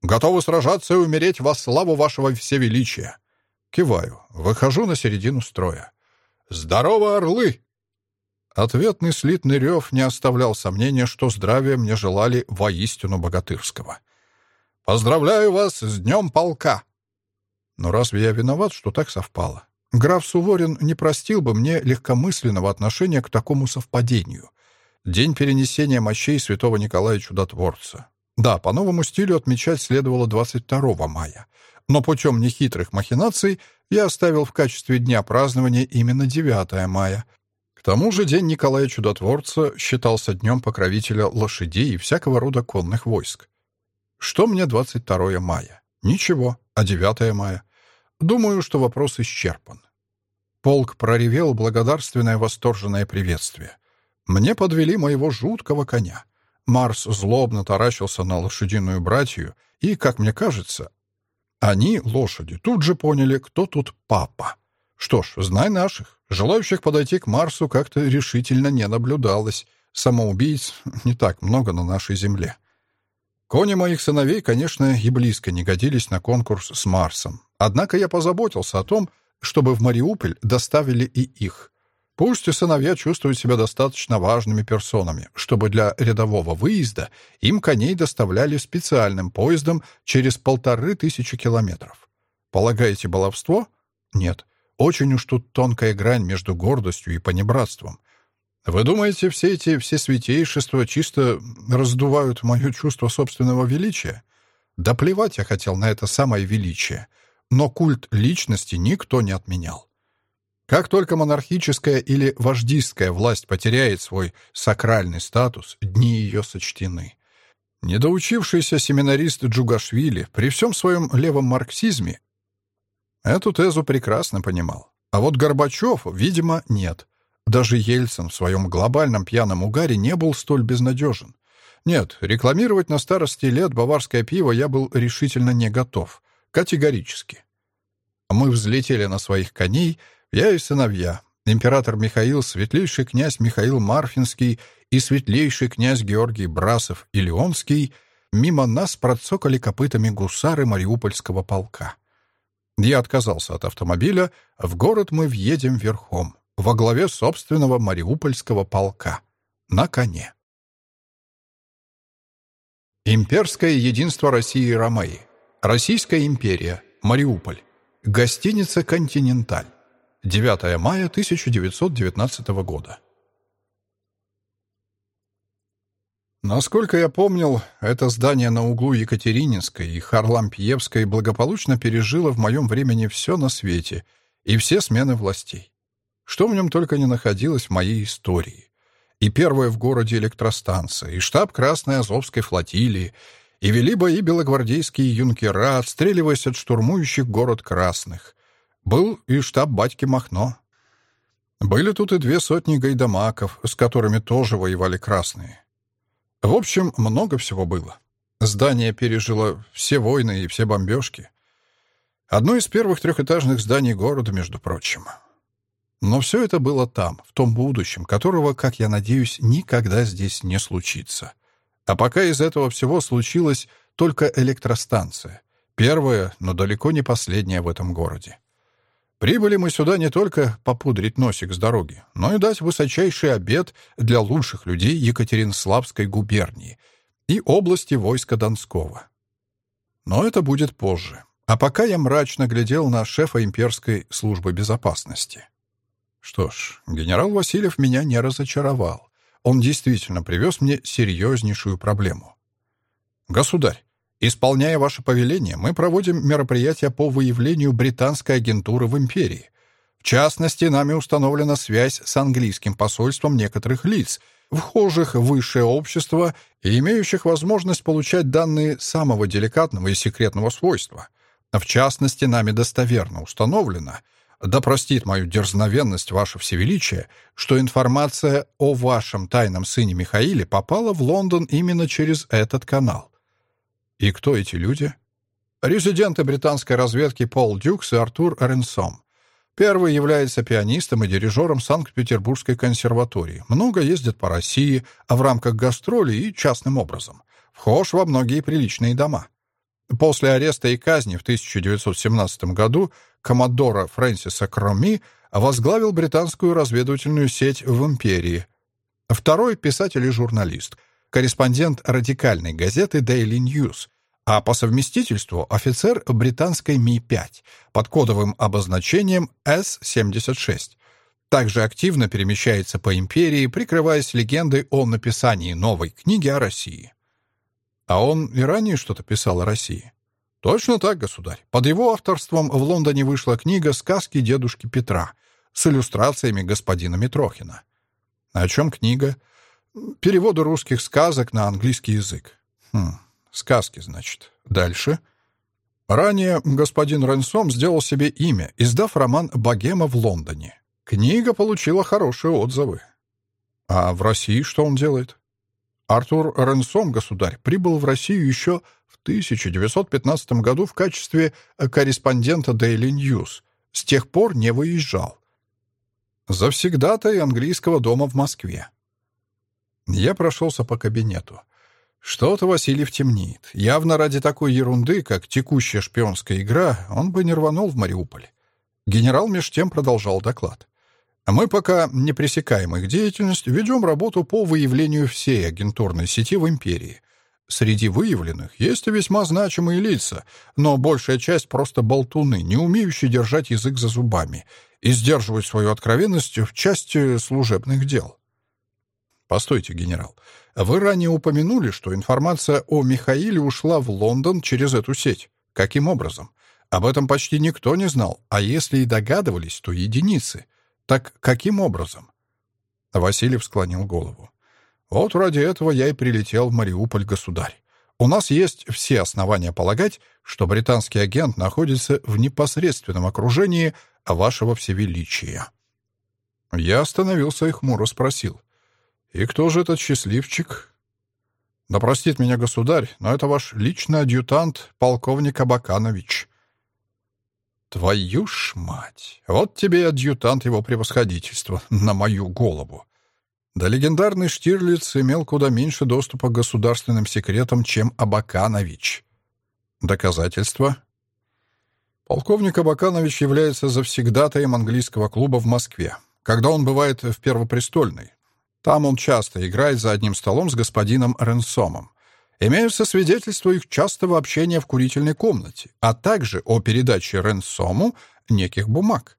Готовы сражаться и умереть во славу вашего всевеличия». Киваю, выхожу на середину строя. «Здорово, орлы!» Ответный слитный рев не оставлял сомнения, что здравия мне желали воистину богатырского. «Поздравляю вас с Днем Полка!» Но разве я виноват, что так совпало? Граф Суворин не простил бы мне легкомысленного отношения к такому совпадению. День перенесения мощей святого Николая Чудотворца. Да, по новому стилю отмечать следовало 22 мая, но путем нехитрых махинаций я оставил в качестве дня празднования именно 9 мая. К тому же День Николая Чудотворца считался днем покровителя лошадей и всякого рода конных войск. Что мне 22 мая? Ничего. А 9 мая? Думаю, что вопрос исчерпан. Полк проревел благодарственное восторженное приветствие. Мне подвели моего жуткого коня. Марс злобно таращился на лошадиную братью и, как мне кажется, они, лошади, тут же поняли, кто тут папа. Что ж, знай наших. Желающих подойти к Марсу как-то решительно не наблюдалось. Самоубийц не так много на нашей Земле. Кони моих сыновей, конечно, и близко не годились на конкурс с Марсом. Однако я позаботился о том, чтобы в Мариуполь доставили и их. Пусть и сыновья чувствуют себя достаточно важными персонами, чтобы для рядового выезда им коней доставляли специальным поездом через полторы тысячи километров. Полагаете, баловство? Нет. Очень уж тут тонкая грань между гордостью и понебратством. Вы думаете, все эти все святейшества чисто раздувают мое чувство собственного величия? Да плевать я хотел на это самое величие. Но культ личности никто не отменял. Как только монархическая или вождистская власть потеряет свой сакральный статус, дни ее сочтены. Недоучившийся семинарист Джугашвили при всем своем левом марксизме эту тезу прекрасно понимал. А вот Горбачев, видимо, нет. Даже Ельцин в своем глобальном пьяном угаре не был столь безнадежен. Нет, рекламировать на старости лет баварское пиво я был решительно не готов. Категорически. Мы взлетели на своих коней — я и сыновья, император Михаил, светлейший князь Михаил Марфинский и светлейший князь Георгий Брасов и Леонский, мимо нас процокали копытами гусары Мариупольского полка. Я отказался от автомобиля, в город мы въедем верхом, во главе собственного Мариупольского полка, на коне. Имперское единство России и Ромеи. Российская империя. Мариуполь. Гостиница «Континенталь». 9 мая 1919 года. Насколько я помнил, это здание на углу Екатерининской и Харлампьевской благополучно пережило в моем времени все на свете и все смены властей. Что в нем только не находилось в моей истории. И первая в городе электростанция, и штаб Красной Азовской флотилии, и вели бои белогвардейские юнкера, отстреливаясь от штурмующих город красных. Был и штаб батьки Махно. Были тут и две сотни гайдамаков, с которыми тоже воевали красные. В общем, много всего было. Здание пережило все войны и все бомбежки. Одно из первых трехэтажных зданий города, между прочим. Но все это было там, в том будущем, которого, как я надеюсь, никогда здесь не случится. А пока из этого всего случилась только электростанция. Первая, но далеко не последняя в этом городе. Прибыли мы сюда не только попудрить носик с дороги, но и дать высочайший обед для лучших людей Екатеринславской губернии и области войска Донского. Но это будет позже. А пока я мрачно глядел на шефа имперской службы безопасности. Что ж, генерал Васильев меня не разочаровал. Он действительно привез мне серьезнейшую проблему. «Государь, Исполняя ваше повеление, мы проводим мероприятия по выявлению британской агентуры в империи. В частности, нами установлена связь с английским посольством некоторых лиц, вхожих в высшее общество и имеющих возможность получать данные самого деликатного и секретного свойства. В частности, нами достоверно установлено, да простит мою дерзновенность ваше всевеличие, что информация о вашем тайном сыне Михаиле попала в Лондон именно через этот канал. И кто эти люди? Резиденты британской разведки Пол Дюкс и Артур Ренсом. Первый является пианистом и дирижером Санкт-Петербургской консерватории. Много ездит по России, а в рамках гастролей и частным образом. Вхож во многие приличные дома. После ареста и казни в 1917 году коммодора Фрэнсиса Кроми возглавил британскую разведывательную сеть в империи. Второй — писатель и журналист — корреспондент радикальной газеты Daily News, а по совместительству офицер британской Ми-5 под кодовым обозначением С-76. Также активно перемещается по империи, прикрываясь легендой о написании новой книги о России. А он и ранее что-то писал о России. Точно так, государь. Под его авторством в Лондоне вышла книга «Сказки дедушки Петра» с иллюстрациями господина Митрохина. О чем книга? Переводу русских сказок на английский язык. Хм, сказки, значит. Дальше. Ранее господин Ренсом сделал себе имя, издав роман «Богема в Лондоне». Книга получила хорошие отзывы. А в России что он делает? Артур Ренсом, государь, прибыл в Россию еще в 1915 году в качестве корреспондента Daily News. С тех пор не выезжал. Завсегдатай английского дома в Москве. Я прошелся по кабинету. Что-то Васильев темнеет. Явно ради такой ерунды, как текущая шпионская игра, он бы не рванул в Мариуполь. Генерал меж тем продолжал доклад. Мы пока не пресекаем их деятельность, ведем работу по выявлению всей агентурной сети в империи. Среди выявленных есть весьма значимые лица, но большая часть просто болтуны, не умеющие держать язык за зубами и сдерживать свою откровенность в части служебных дел. Постойте, генерал. Вы ранее упомянули, что информация о Михаиле ушла в Лондон через эту сеть. Каким образом? Об этом почти никто не знал, а если и догадывались, то единицы. Так каким образом? Васильев склонил голову. Вот ради этого я и прилетел в Мариуполь, государь. У нас есть все основания полагать, что британский агент находится в непосредственном окружении вашего всевеличия. Я остановился и хмуро спросил. «И кто же этот счастливчик?» «Да простит меня государь, но это ваш личный адъютант, полковник Абаканович». «Твою ж мать! Вот тебе и адъютант его превосходительства на мою голову!» Да легендарный Штирлиц имел куда меньше доступа к государственным секретам, чем Абаканович. Доказательства? Полковник Абаканович является завсегдатаем английского клуба в Москве, когда он бывает в Первопрестольной, там он часто играет за одним столом с господином Ренсомом. Имеются свидетельства их частого общения в курительной комнате, а также о передаче Ренсому неких бумаг.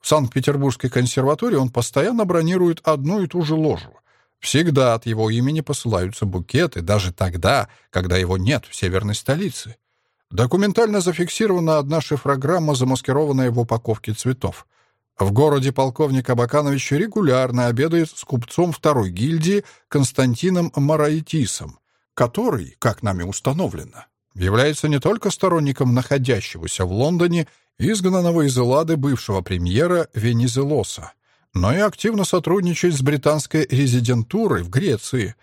В Санкт-Петербургской консерватории он постоянно бронирует одну и ту же ложу. Всегда от его имени посылаются букеты, даже тогда, когда его нет в северной столице. Документально зафиксирована одна шифрограмма, замаскированная в упаковке цветов. В городе полковник Абаканович регулярно обедает с купцом второй гильдии Константином Мараитисом, который, как нами установлено, является не только сторонником находящегося в Лондоне изгнанного из Эллады бывшего премьера Венизелоса, но и активно сотрудничает с британской резидентурой в Греции.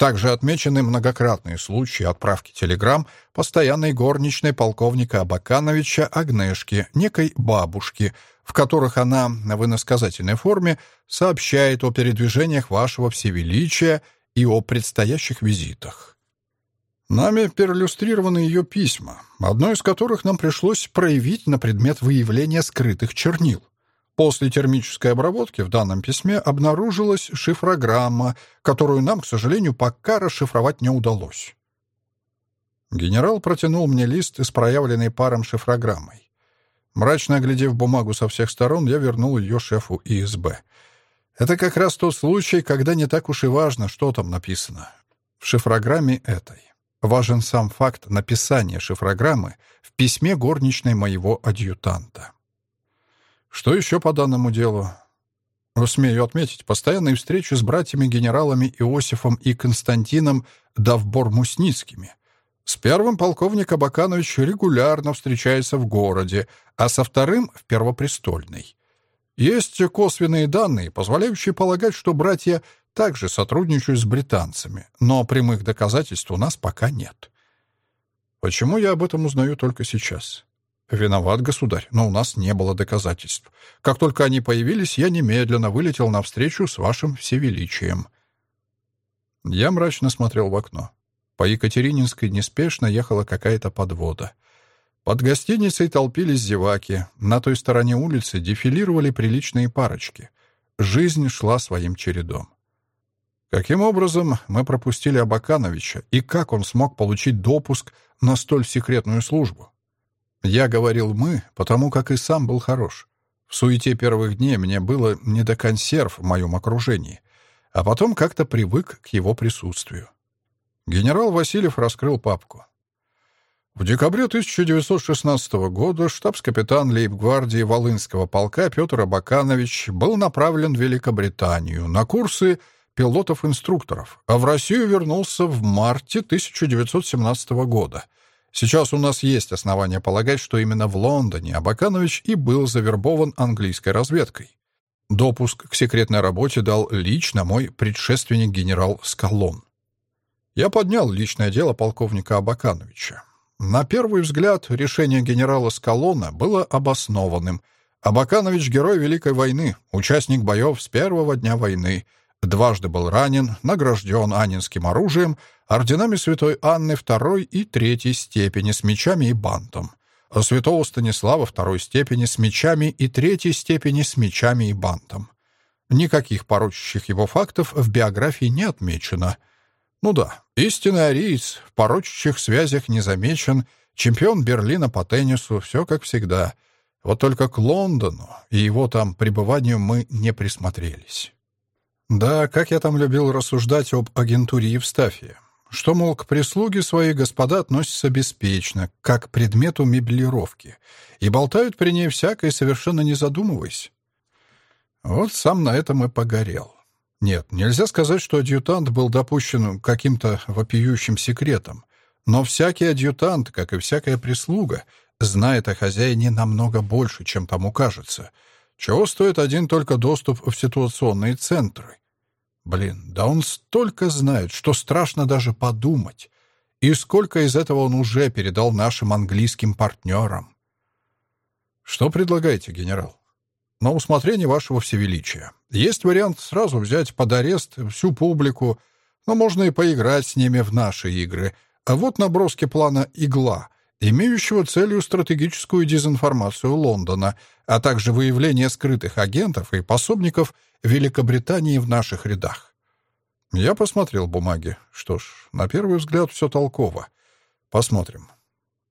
Также отмечены многократные случаи отправки телеграмм постоянной горничной полковника Абакановича Агнешки, некой бабушки, в которых она в иносказательной форме сообщает о передвижениях вашего всевеличия и о предстоящих визитах. Нами перлюстрированы ее письма, одно из которых нам пришлось проявить на предмет выявления скрытых чернил. После термической обработки в данном письме обнаружилась шифрограмма, которую нам, к сожалению, пока расшифровать не удалось. Генерал протянул мне лист с проявленной паром шифрограммой. Мрачно оглядев бумагу со всех сторон, я вернул ее шефу ИСБ. Это как раз тот случай, когда не так уж и важно, что там написано. В шифрограмме этой. Важен сам факт написания шифрограммы в письме горничной моего адъютанта. Что еще по данному делу? Смею отметить, постоянные встречи с братьями-генералами Иосифом и Константином Давбор-Мусницкими. С первым полковник Абаканович регулярно встречается в городе, а со вторым — в Первопрестольной. Есть косвенные данные, позволяющие полагать, что братья также сотрудничаю с британцами, но прямых доказательств у нас пока нет. Почему я об этом узнаю только сейчас? Виноват, государь, но у нас не было доказательств. Как только они появились, я немедленно вылетел навстречу с вашим всевеличием. Я мрачно смотрел в окно. По Екатерининской неспешно ехала какая-то подвода. Под гостиницей толпились зеваки. На той стороне улицы дефилировали приличные парочки. Жизнь шла своим чередом. Каким образом мы пропустили Абакановича и как он смог получить допуск на столь секретную службу? Я говорил «мы», потому как и сам был хорош. В суете первых дней мне было не до консерв в моем окружении, а потом как-то привык к его присутствию. Генерал Васильев раскрыл папку. В декабре 1916 года штабс-капитан лейб-гвардии Волынского полка Петр Абаканович был направлен в Великобританию на курсы пилотов-инструкторов, а в Россию вернулся в марте 1917 года. Сейчас у нас есть основания полагать, что именно в Лондоне Абаканович и был завербован английской разведкой. Допуск к секретной работе дал лично мой предшественник генерал Скалон. Я поднял личное дело полковника Абакановича. На первый взгляд, решение генерала Скалона было обоснованным. Абаканович — герой Великой войны, участник боев с первого дня войны — Дважды был ранен, награжден анинским оружием, орденами святой Анны второй и третьей степени с мечами и бантом, а святого Станислава второй степени с мечами и третьей степени с мечами и бантом. Никаких порочащих его фактов в биографии не отмечено. Ну да, истинный ариец, в порочащих связях не замечен, чемпион Берлина по теннису, все как всегда. Вот только к Лондону и его там пребыванию мы не присмотрелись. Да, как я там любил рассуждать об агентуре Евстафия. Что, мол, к прислуге своей господа относятся беспечно, как к предмету меблировки, и болтают при ней всякое, совершенно не задумываясь. Вот сам на этом и погорел. Нет, нельзя сказать, что адъютант был допущен каким-то вопиющим секретом, но всякий адъютант, как и всякая прислуга, знает о хозяине намного больше, чем тому кажется. Чего стоит один только доступ в ситуационные центры? Блин, да он столько знает, что страшно даже подумать. И сколько из этого он уже передал нашим английским партнерам. Что предлагаете, генерал? На усмотрение вашего всевеличия. Есть вариант сразу взять под арест всю публику, но можно и поиграть с ними в наши игры. А вот наброски плана «Игла», имеющего целью стратегическую дезинформацию Лондона, а также выявление скрытых агентов и пособников Великобритании в наших рядах. Я посмотрел бумаги. Что ж, на первый взгляд все толково. Посмотрим.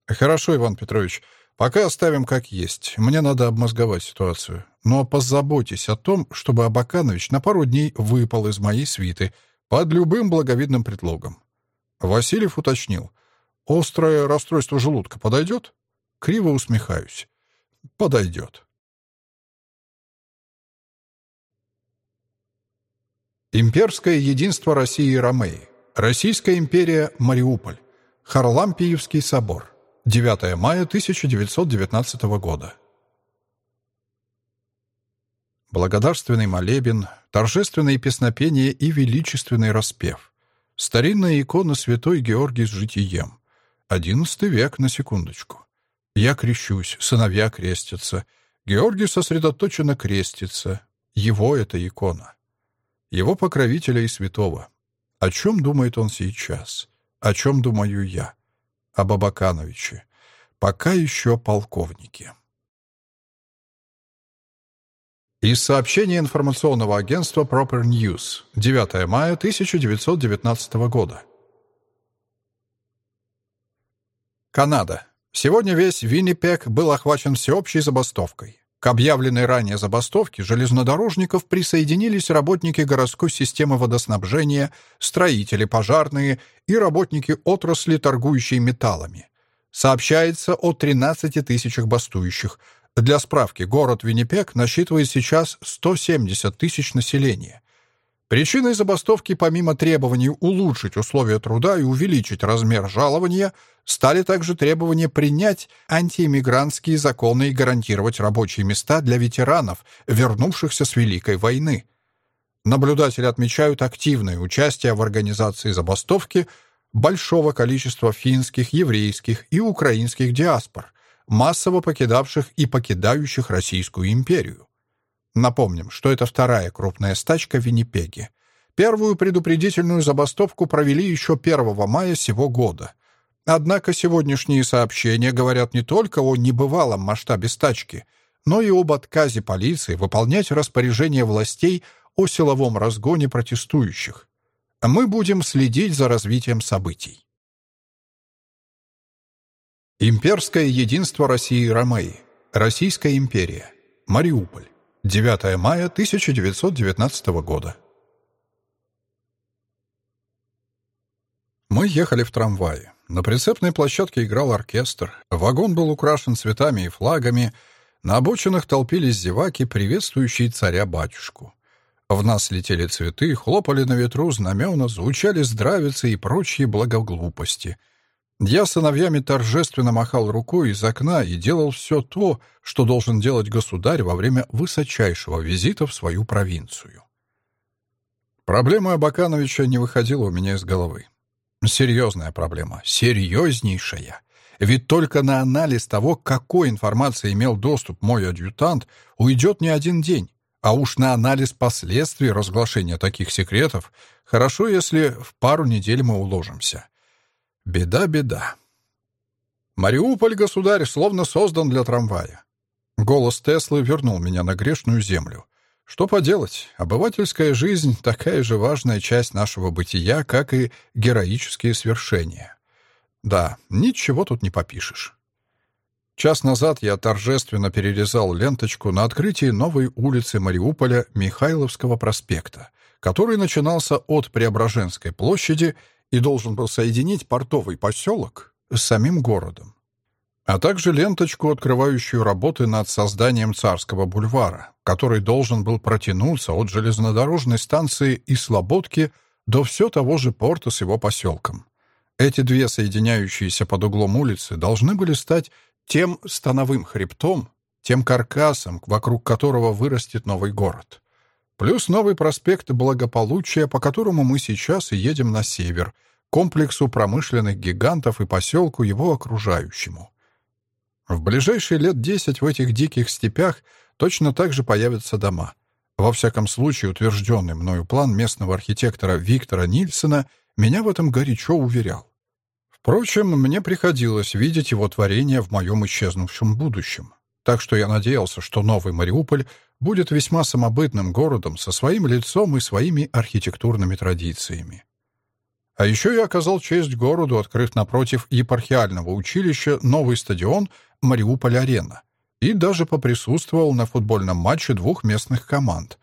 Хорошо, Иван Петрович. Пока оставим как есть. Мне надо обмозговать ситуацию. Но позаботьтесь о том, чтобы Абаканович на пару дней выпал из моей свиты под любым благовидным предлогом. Васильев уточнил. «Острое расстройство желудка подойдет?» Криво усмехаюсь. «Подойдет». Имперское единство России и Ромеи. Российская империя Мариуполь. Харлампиевский собор. 9 мая 1919 года. Благодарственный молебен, торжественные песнопения и величественный распев. Старинная икона святой Георгий с житием. Одиннадцатый век, на секундочку. Я крещусь, сыновья крестятся. Георгий сосредоточенно крестится. Его это икона. Его покровителя и святого. О чем думает он сейчас? О чем думаю я? Об Абакановиче. Пока еще полковнике. Из сообщения информационного агентства Proper News. 9 мая 1919 года. Канада. Сегодня весь Виннипек был охвачен всеобщей забастовкой. К объявленной ранее забастовке железнодорожников присоединились работники городской системы водоснабжения, строители, пожарные и работники отрасли, торгующие металлами. Сообщается о 13 тысячах бастующих – для справки, город Виннипек насчитывает сейчас 170 тысяч населения. Причиной забастовки, помимо требований улучшить условия труда и увеличить размер жалования, стали также требования принять антииммигрантские законы и гарантировать рабочие места для ветеранов, вернувшихся с Великой войны. Наблюдатели отмечают активное участие в организации забастовки большого количества финских, еврейских и украинских диаспор – массово покидавших и покидающих Российскую империю. Напомним, что это вторая крупная стачка в Виннипеге. Первую предупредительную забастовку провели еще 1 мая сего года. Однако сегодняшние сообщения говорят не только о небывалом масштабе стачки, но и об отказе полиции выполнять распоряжения властей о силовом разгоне протестующих. Мы будем следить за развитием событий. Имперское единство России и Ромеи. Российская империя. Мариуполь. 9 мая 1919 года. Мы ехали в трамвае. На прицепной площадке играл оркестр. Вагон был украшен цветами и флагами. На обочинах толпились зеваки, приветствующие царя-батюшку. В нас летели цветы, хлопали на ветру знамена, звучали здравицы и прочие благоглупости — я сыновьями торжественно махал рукой из окна и делал все то, что должен делать государь во время высочайшего визита в свою провинцию. Проблема Абакановича не выходила у меня из головы. Серьезная проблема, серьезнейшая. Ведь только на анализ того, какой информации имел доступ мой адъютант, уйдет не один день. А уж на анализ последствий разглашения таких секретов хорошо, если в пару недель мы уложимся. Беда, беда. Мариуполь, государь, словно создан для трамвая. Голос Теслы вернул меня на грешную землю. Что поделать, обывательская жизнь — такая же важная часть нашего бытия, как и героические свершения. Да, ничего тут не попишешь. Час назад я торжественно перерезал ленточку на открытии новой улицы Мариуполя Михайловского проспекта, который начинался от Преображенской площади и должен был соединить портовый поселок с самим городом, а также ленточку, открывающую работы над созданием Царского бульвара, который должен был протянуться от железнодорожной станции и Слободки до все того же порта с его поселком. Эти две соединяющиеся под углом улицы должны были стать тем становым хребтом, тем каркасом, вокруг которого вырастет новый город. Плюс новый проспект Благополучия, по которому мы сейчас и едем на север, комплексу промышленных гигантов и поселку его окружающему. В ближайшие лет десять в этих диких степях точно так же появятся дома. Во всяком случае, утвержденный мною план местного архитектора Виктора Нильсона меня в этом горячо уверял. Впрочем, мне приходилось видеть его творение в моем исчезнувшем будущем. Так что я надеялся, что новый Мариуполь будет весьма самобытным городом со своим лицом и своими архитектурными традициями. А еще я оказал честь городу, открыв напротив епархиального училища новый стадион «Мариуполь-арена» и даже поприсутствовал на футбольном матче двух местных команд.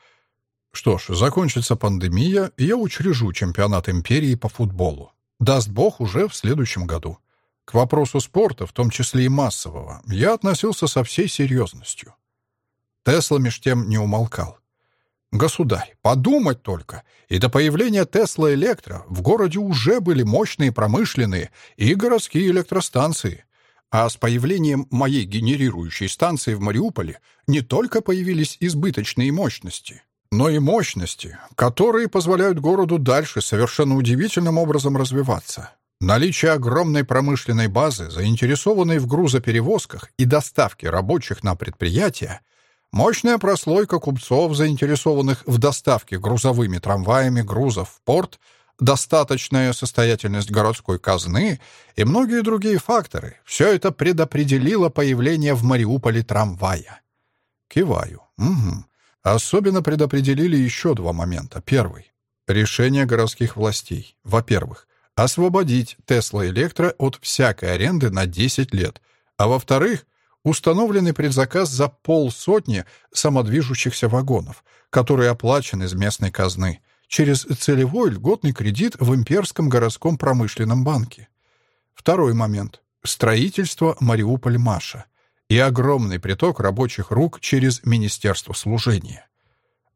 Что ж, закончится пандемия, и я учрежу чемпионат империи по футболу. Даст бог уже в следующем году. К вопросу спорта, в том числе и массового, я относился со всей серьезностью. Тесла меж тем не умолкал. Государь, подумать только. И до появления Тесла Электро в городе уже были мощные промышленные и городские электростанции. А с появлением моей генерирующей станции в Мариуполе не только появились избыточные мощности, но и мощности, которые позволяют городу дальше совершенно удивительным образом развиваться. Наличие огромной промышленной базы, заинтересованной в грузоперевозках и доставке рабочих на предприятия, Мощная прослойка купцов, заинтересованных в доставке грузовыми трамваями грузов в порт, достаточная состоятельность городской казны и многие другие факторы — все это предопределило появление в Мариуполе трамвая. Киваю. Угу. Особенно предопределили еще два момента. Первый — решение городских властей. Во-первых, освободить Тесла Электро от всякой аренды на 10 лет. А во-вторых — установленный предзаказ за полсотни самодвижущихся вагонов, которые оплачены из местной казны через целевой льготный кредит в Имперском городском промышленном банке. Второй момент — строительство Мариуполь-Маша и огромный приток рабочих рук через Министерство служения.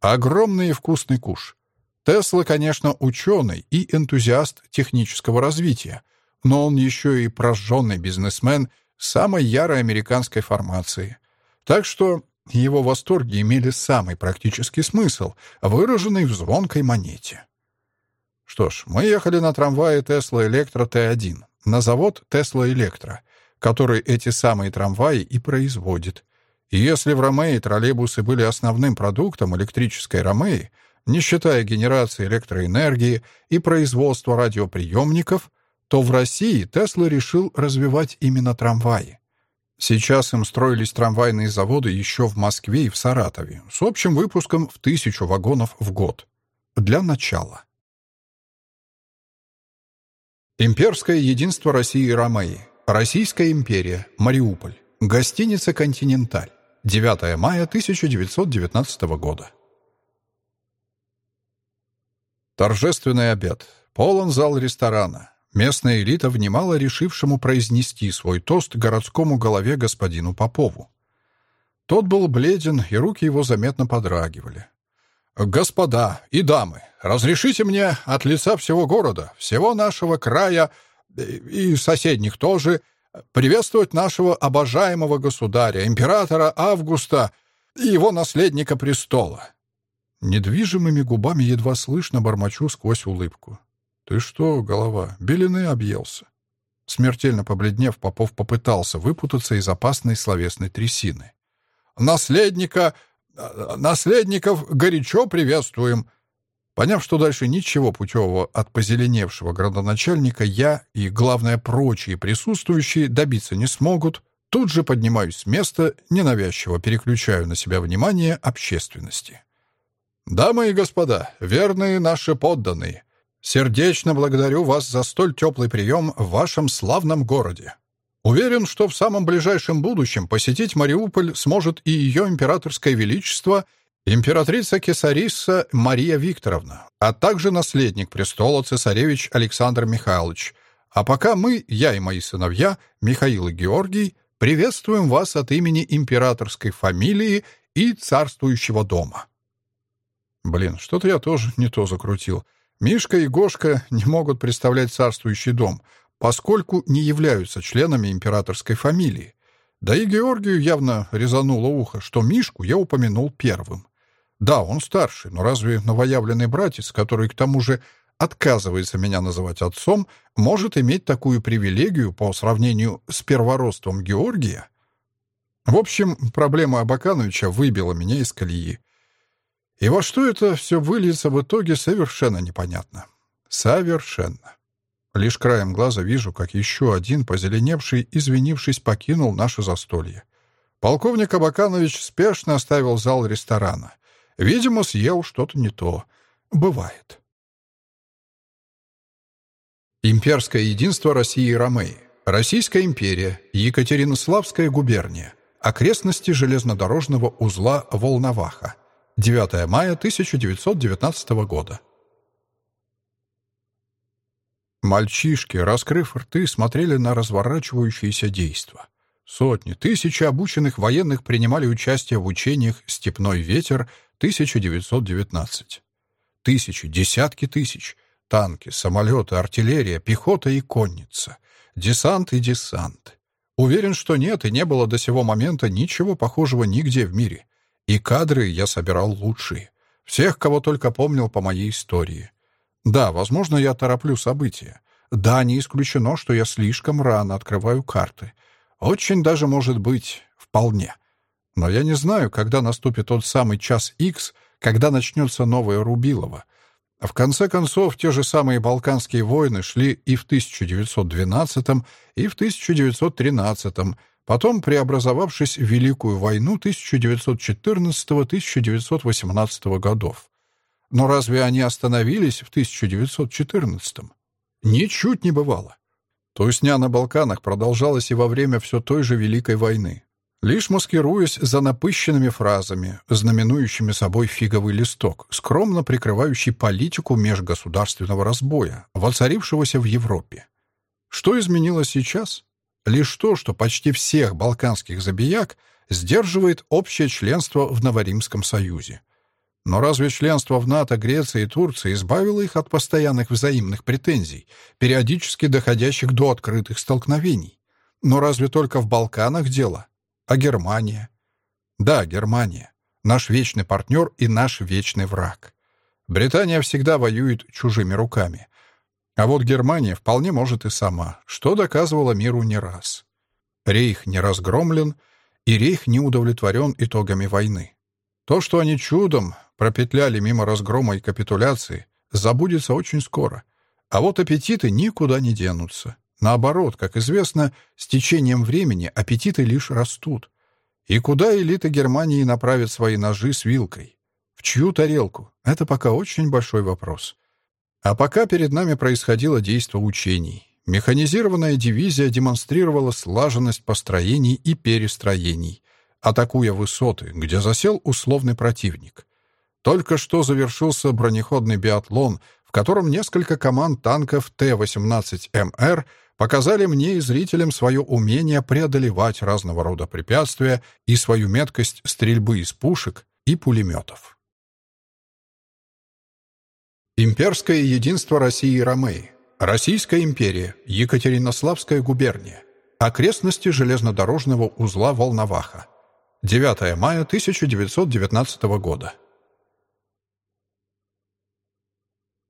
Огромный и вкусный куш. Тесла, конечно, ученый и энтузиаст технического развития, но он еще и прожженный бизнесмен самой ярой американской формации. Так что его восторги имели самый практический смысл, выраженный в звонкой монете. Что ж, мы ехали на трамвае Tesla Electro T1 на завод Tesla Electro, который эти самые трамваи и производит. И если в Ромеи троллейбусы были основным продуктом электрической Ромеи, не считая генерации электроэнергии и производства радиоприемников, то в России Тесла решил развивать именно трамваи. Сейчас им строились трамвайные заводы еще в Москве и в Саратове с общим выпуском в тысячу вагонов в год. Для начала. Имперское единство России и Ромеи. Российская империя. Мариуполь. Гостиница «Континенталь». 9 мая 1919 года. Торжественный обед. Полон зал ресторана. Местная элита внимала решившему произнести свой тост городскому голове господину Попову. Тот был бледен, и руки его заметно подрагивали. «Господа и дамы, разрешите мне от лица всего города, всего нашего края и соседних тоже, приветствовать нашего обожаемого государя, императора Августа и его наследника престола». Недвижимыми губами едва слышно бормочу сквозь улыбку. «Ты что, голова, белины объелся?» Смертельно побледнев, Попов попытался выпутаться из опасной словесной трясины. «Наследника... наследников горячо приветствуем!» Поняв, что дальше ничего путевого от позеленевшего градоначальника я и, главное, прочие присутствующие добиться не смогут, тут же поднимаюсь с места, ненавязчиво переключаю на себя внимание общественности. «Дамы и господа, верные наши подданные, Сердечно благодарю вас за столь теплый прием в вашем славном городе. Уверен, что в самом ближайшем будущем посетить Мариуполь сможет и ее императорское величество, императрица Кесарисса Мария Викторовна, а также наследник престола цесаревич Александр Михайлович. А пока мы, я и мои сыновья, Михаил и Георгий, приветствуем вас от имени императорской фамилии и царствующего дома. Блин, что-то я тоже не то закрутил. Мишка и Гошка не могут представлять царствующий дом, поскольку не являются членами императорской фамилии. Да и Георгию явно резануло ухо, что Мишку я упомянул первым. Да, он старший, но разве новоявленный братец, который к тому же отказывается меня называть отцом, может иметь такую привилегию по сравнению с первородством Георгия? В общем, проблема Абакановича выбила меня из колеи. И во что это все выльется в итоге, совершенно непонятно. Совершенно. Лишь краем глаза вижу, как еще один, позеленевший, извинившись, покинул наше застолье. Полковник Абаканович спешно оставил зал ресторана. Видимо, съел что-то не то. Бывает. Имперское единство России и Ромеи. Российская империя. Екатеринославская губерния. Окрестности железнодорожного узла Волноваха. 9 мая 1919 года. Мальчишки, раскрыв рты, смотрели на разворачивающееся действо. Сотни, тысячи обученных военных принимали участие в учениях «Степной ветер» 1919. Тысячи, десятки тысяч. Танки, самолеты, артиллерия, пехота и конница. Десант и десант. Уверен, что нет и не было до сего момента ничего похожего нигде в мире. И кадры я собирал лучшие. Всех, кого только помнил по моей истории. Да, возможно, я тороплю события. Да, не исключено, что я слишком рано открываю карты. Очень даже может быть, вполне. Но я не знаю, когда наступит тот самый час X, когда начнется новое Рубилово. В конце концов, те же самые Балканские войны шли и в 1912, и в 1913, потом преобразовавшись в Великую войну 1914-1918 годов. Но разве они остановились в 1914 -м? Ничуть не бывало. Тусня на Балканах продолжалась и во время все той же Великой войны, лишь маскируясь за напыщенными фразами, знаменующими собой фиговый листок, скромно прикрывающий политику межгосударственного разбоя, воцарившегося в Европе. Что изменилось сейчас? Лишь то, что почти всех балканских забияк сдерживает общее членство в Новоримском Союзе. Но разве членство в НАТО Греции и Турции избавило их от постоянных взаимных претензий, периодически доходящих до открытых столкновений? Но разве только в Балканах дело? А Германия? Да, Германия. Наш вечный партнер и наш вечный враг. Британия всегда воюет чужими руками. А вот Германия вполне может и сама, что доказывала миру не раз. Рейх не разгромлен, и Рейх не удовлетворен итогами войны. То, что они чудом пропетляли мимо разгрома и капитуляции, забудется очень скоро. А вот аппетиты никуда не денутся. Наоборот, как известно, с течением времени аппетиты лишь растут. И куда элита Германии направит свои ножи с вилкой? В чью тарелку? Это пока очень большой вопрос. А пока перед нами происходило действо учений. Механизированная дивизия демонстрировала слаженность построений и перестроений, атакуя высоты, где засел условный противник. Только что завершился бронеходный биатлон, в котором несколько команд танков Т-18МР показали мне и зрителям свое умение преодолевать разного рода препятствия и свою меткость стрельбы из пушек и пулеметов. Имперское единство России и Ромеи. Российская империя. Екатеринославская губерния. Окрестности железнодорожного узла Волноваха. 9 мая 1919 года.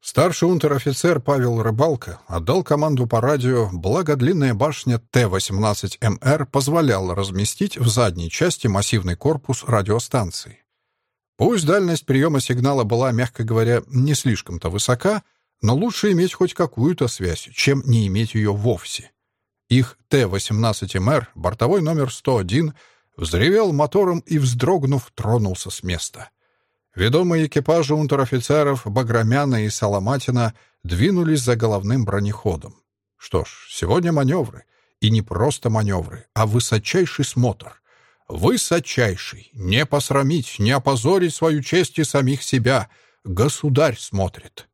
Старший унтер-офицер Павел Рыбалка отдал команду по радио, благо длинная башня Т-18МР позволяла разместить в задней части массивный корпус радиостанции. Пусть дальность приема сигнала была, мягко говоря, не слишком-то высока, но лучше иметь хоть какую-то связь, чем не иметь ее вовсе. Их Т-18МР, бортовой номер 101, Взревел мотором и, вздрогнув, тронулся с места. Ведомые экипажи унтер-офицеров Баграмяна и Соломатина двинулись за головным бронеходом. Что ж, сегодня маневры. И не просто маневры, а высочайший смотр. Высочайший. Не посрамить, не опозорить свою честь и самих себя. Государь смотрит.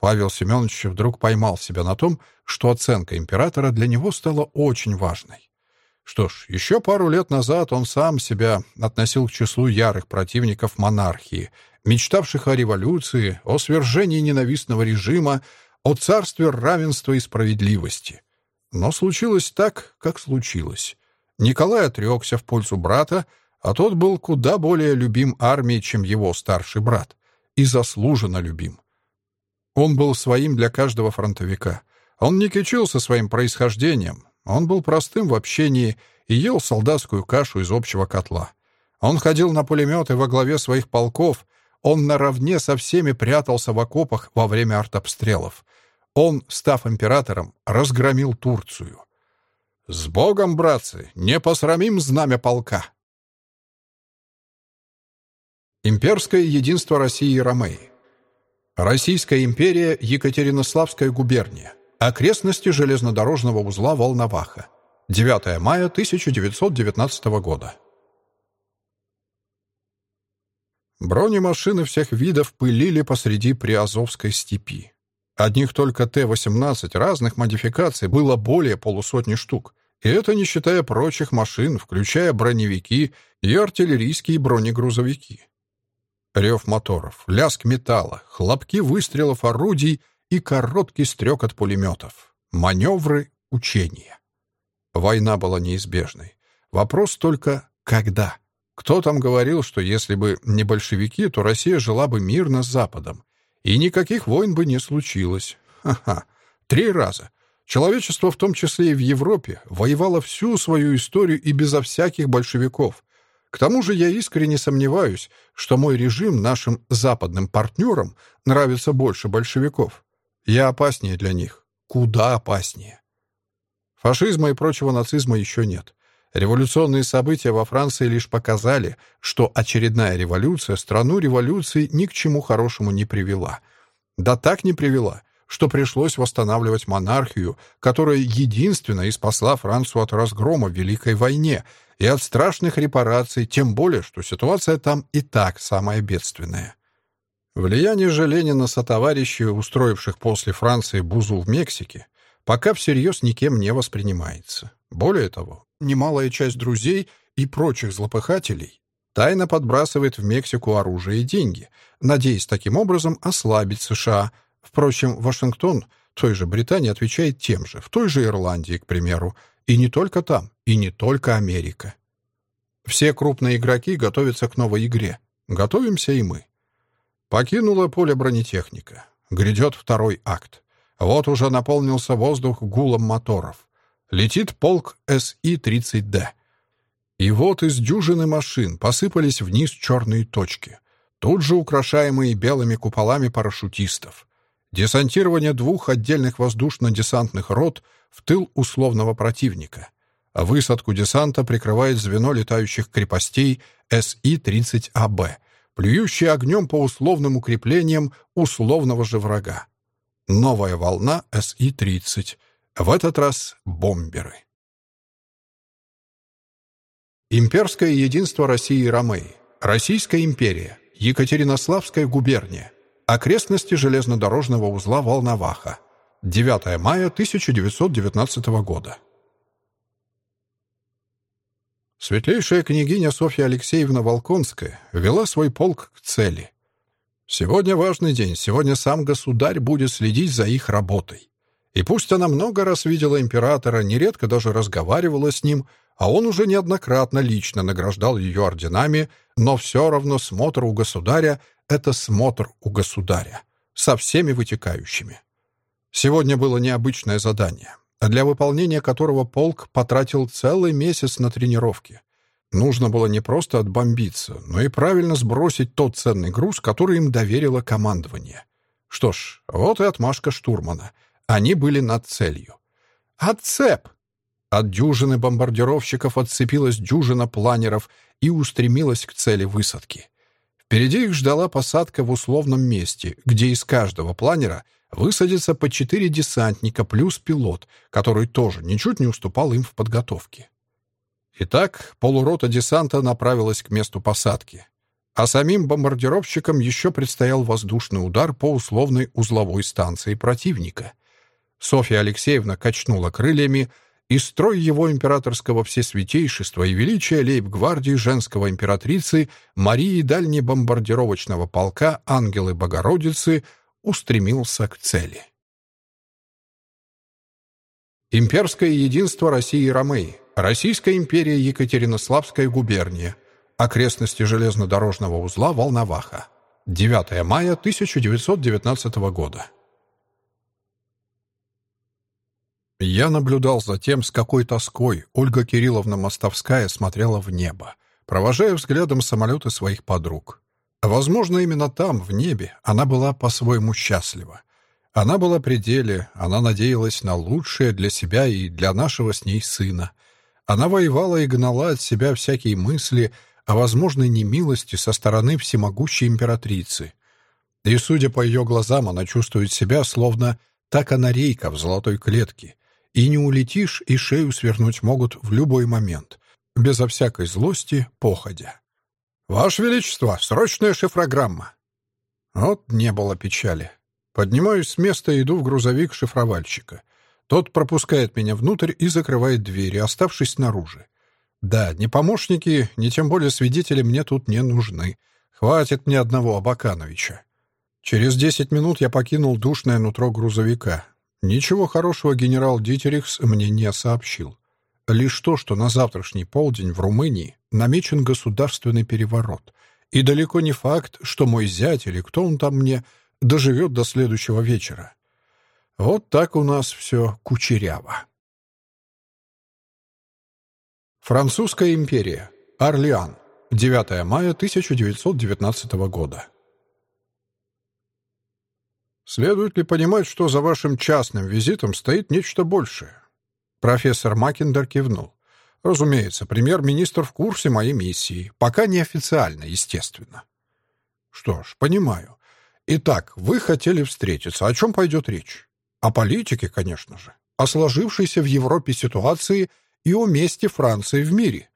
Павел Семенович вдруг поймал себя на том, что оценка императора для него стала очень важной. Что ж, еще пару лет назад он сам себя относил к числу ярых противников монархии, мечтавших о революции, о свержении ненавистного режима, о царстве равенства и справедливости. Но случилось так, как случилось. Николай отрекся в пользу брата, а тот был куда более любим армией, чем его старший брат, и заслуженно любим. Он был своим для каждого фронтовика. Он не кичился своим происхождением, он был простым в общении и ел солдатскую кашу из общего котла. Он ходил на пулеметы во главе своих полков, он наравне со всеми прятался в окопах во время артобстрелов. Он, став императором, разгромил Турцию. С Богом, братцы! Не посрамим знамя полка! Имперское единство России и Ромеи. Российская империя, Екатеринославская губерния. Окрестности железнодорожного узла Волноваха. 9 мая 1919 года. Бронемашины всех видов пылили посреди Приазовской степи. Одних только Т-18 разных модификаций было более полусотни штук, и это не считая прочих машин, включая броневики и артиллерийские бронегрузовики. Рев моторов, лязг металла, хлопки выстрелов орудий и короткий стрек от пулеметов. Маневры, учения. Война была неизбежной. Вопрос только «когда?». Кто там говорил, что если бы не большевики, то Россия жила бы мирно с Западом, и никаких войн бы не случилось? Ха-ха. Три раза. Человечество, в том числе и в Европе, воевало всю свою историю и безо всяких большевиков. К тому же я искренне сомневаюсь, что мой режим нашим западным партнерам нравится больше большевиков. Я опаснее для них. Куда опаснее. Фашизма и прочего нацизма еще нет. Революционные события во Франции лишь показали, что очередная революция страну революции ни к чему хорошему не привела. Да так не привела, что пришлось восстанавливать монархию, которая единственная и спасла Францию от разгрома в Великой войне и от страшных репараций, тем более, что ситуация там и так самая бедственная. Влияние же Ленина сотоварищей, устроивших после Франции бузу в Мексике, пока всерьез никем не воспринимается. Более того, немалая часть друзей и прочих злопыхателей тайно подбрасывает в Мексику оружие и деньги, надеясь таким образом ослабить США. Впрочем, Вашингтон той же Британии отвечает тем же, в той же Ирландии, к примеру, и не только там, и не только Америка. Все крупные игроки готовятся к новой игре. Готовимся и мы. Покинуло поле бронетехника. Грядет второй акт. Вот уже наполнился воздух гулом моторов. Летит полк СИ-30Д. И вот из дюжины машин посыпались вниз черные точки, тут же украшаемые белыми куполами парашютистов. Десантирование двух отдельных воздушно-десантных рот в тыл условного противника. А высадку десанта прикрывает звено летающих крепостей СИ-30АБ, плюющие огнем по условным укреплениям условного же врага. Новая волна СИ-30. В этот раз бомберы. Имперское единство России и Ромеи. Российская империя. Екатеринославская губерния. Окрестности железнодорожного узла Волноваха. 9 мая 1919 года. Светлейшая княгиня Софья Алексеевна Волконская вела свой полк к цели. Сегодня важный день, сегодня сам государь будет следить за их работой. И пусть она много раз видела императора, нередко даже разговаривала с ним, а он уже неоднократно лично награждал ее орденами, но все равно смотр у государя — это смотр у государя, со всеми вытекающими. Сегодня было необычное задание, для выполнения которого полк потратил целый месяц на тренировки. Нужно было не просто отбомбиться, но и правильно сбросить тот ценный груз, который им доверило командование. Что ж, вот и отмашка штурмана. Они были над целью. «Отцеп!» От дюжины бомбардировщиков отцепилась дюжина планеров и устремилась к цели высадки. Впереди их ждала посадка в условном месте, где из каждого планера высадится по четыре десантника плюс пилот, который тоже ничуть не уступал им в подготовке. Итак, полурота десанта направилась к месту посадки. А самим бомбардировщикам еще предстоял воздушный удар по условной узловой станции противника. Софья Алексеевна качнула крыльями, и строй его императорского всесвятейшества и величия лейб-гвардии женского императрицы Марии дальнебомбардировочного полка Ангелы Богородицы устремился к цели. Имперское единство России и Ромеи Российская империя Екатеринославская губерния. Окрестности железнодорожного узла Волноваха. 9 мая 1919 года. Я наблюдал за тем, с какой тоской Ольга Кирилловна Мостовская смотрела в небо, провожая взглядом самолеты своих подруг. Возможно, именно там, в небе, она была по-своему счастлива. Она была при деле, она надеялась на лучшее для себя и для нашего с ней сына. Она воевала и гнала от себя всякие мысли о возможной немилости со стороны всемогущей императрицы. И, судя по ее глазам, она чувствует себя, словно та канарейка в золотой клетке, и не улетишь, и шею свернуть могут в любой момент, безо всякой злости, походя. «Ваше Величество, срочная шифрограмма!» Вот не было печали. Поднимаюсь с места и иду в грузовик шифровальщика. Тот пропускает меня внутрь и закрывает двери, оставшись снаружи. Да, ни помощники, ни тем более свидетели мне тут не нужны. Хватит мне одного Абакановича. Через десять минут я покинул душное нутро грузовика. Ничего хорошего генерал Дитерихс мне не сообщил. Лишь то, что на завтрашний полдень в Румынии намечен государственный переворот. И далеко не факт, что мой зять или кто он там мне доживет до следующего вечера. Вот так у нас все кучеряво. Французская империя. Орлеан. 9 мая 1919 года. Следует ли понимать, что за вашим частным визитом стоит нечто большее? Профессор Макендер кивнул. Разумеется, премьер-министр в курсе моей миссии, пока неофициально, естественно. Что ж, понимаю. Итак, вы хотели встретиться. О чем пойдет речь? О политике, конечно же. О сложившейся в Европе ситуации и о месте Франции в мире.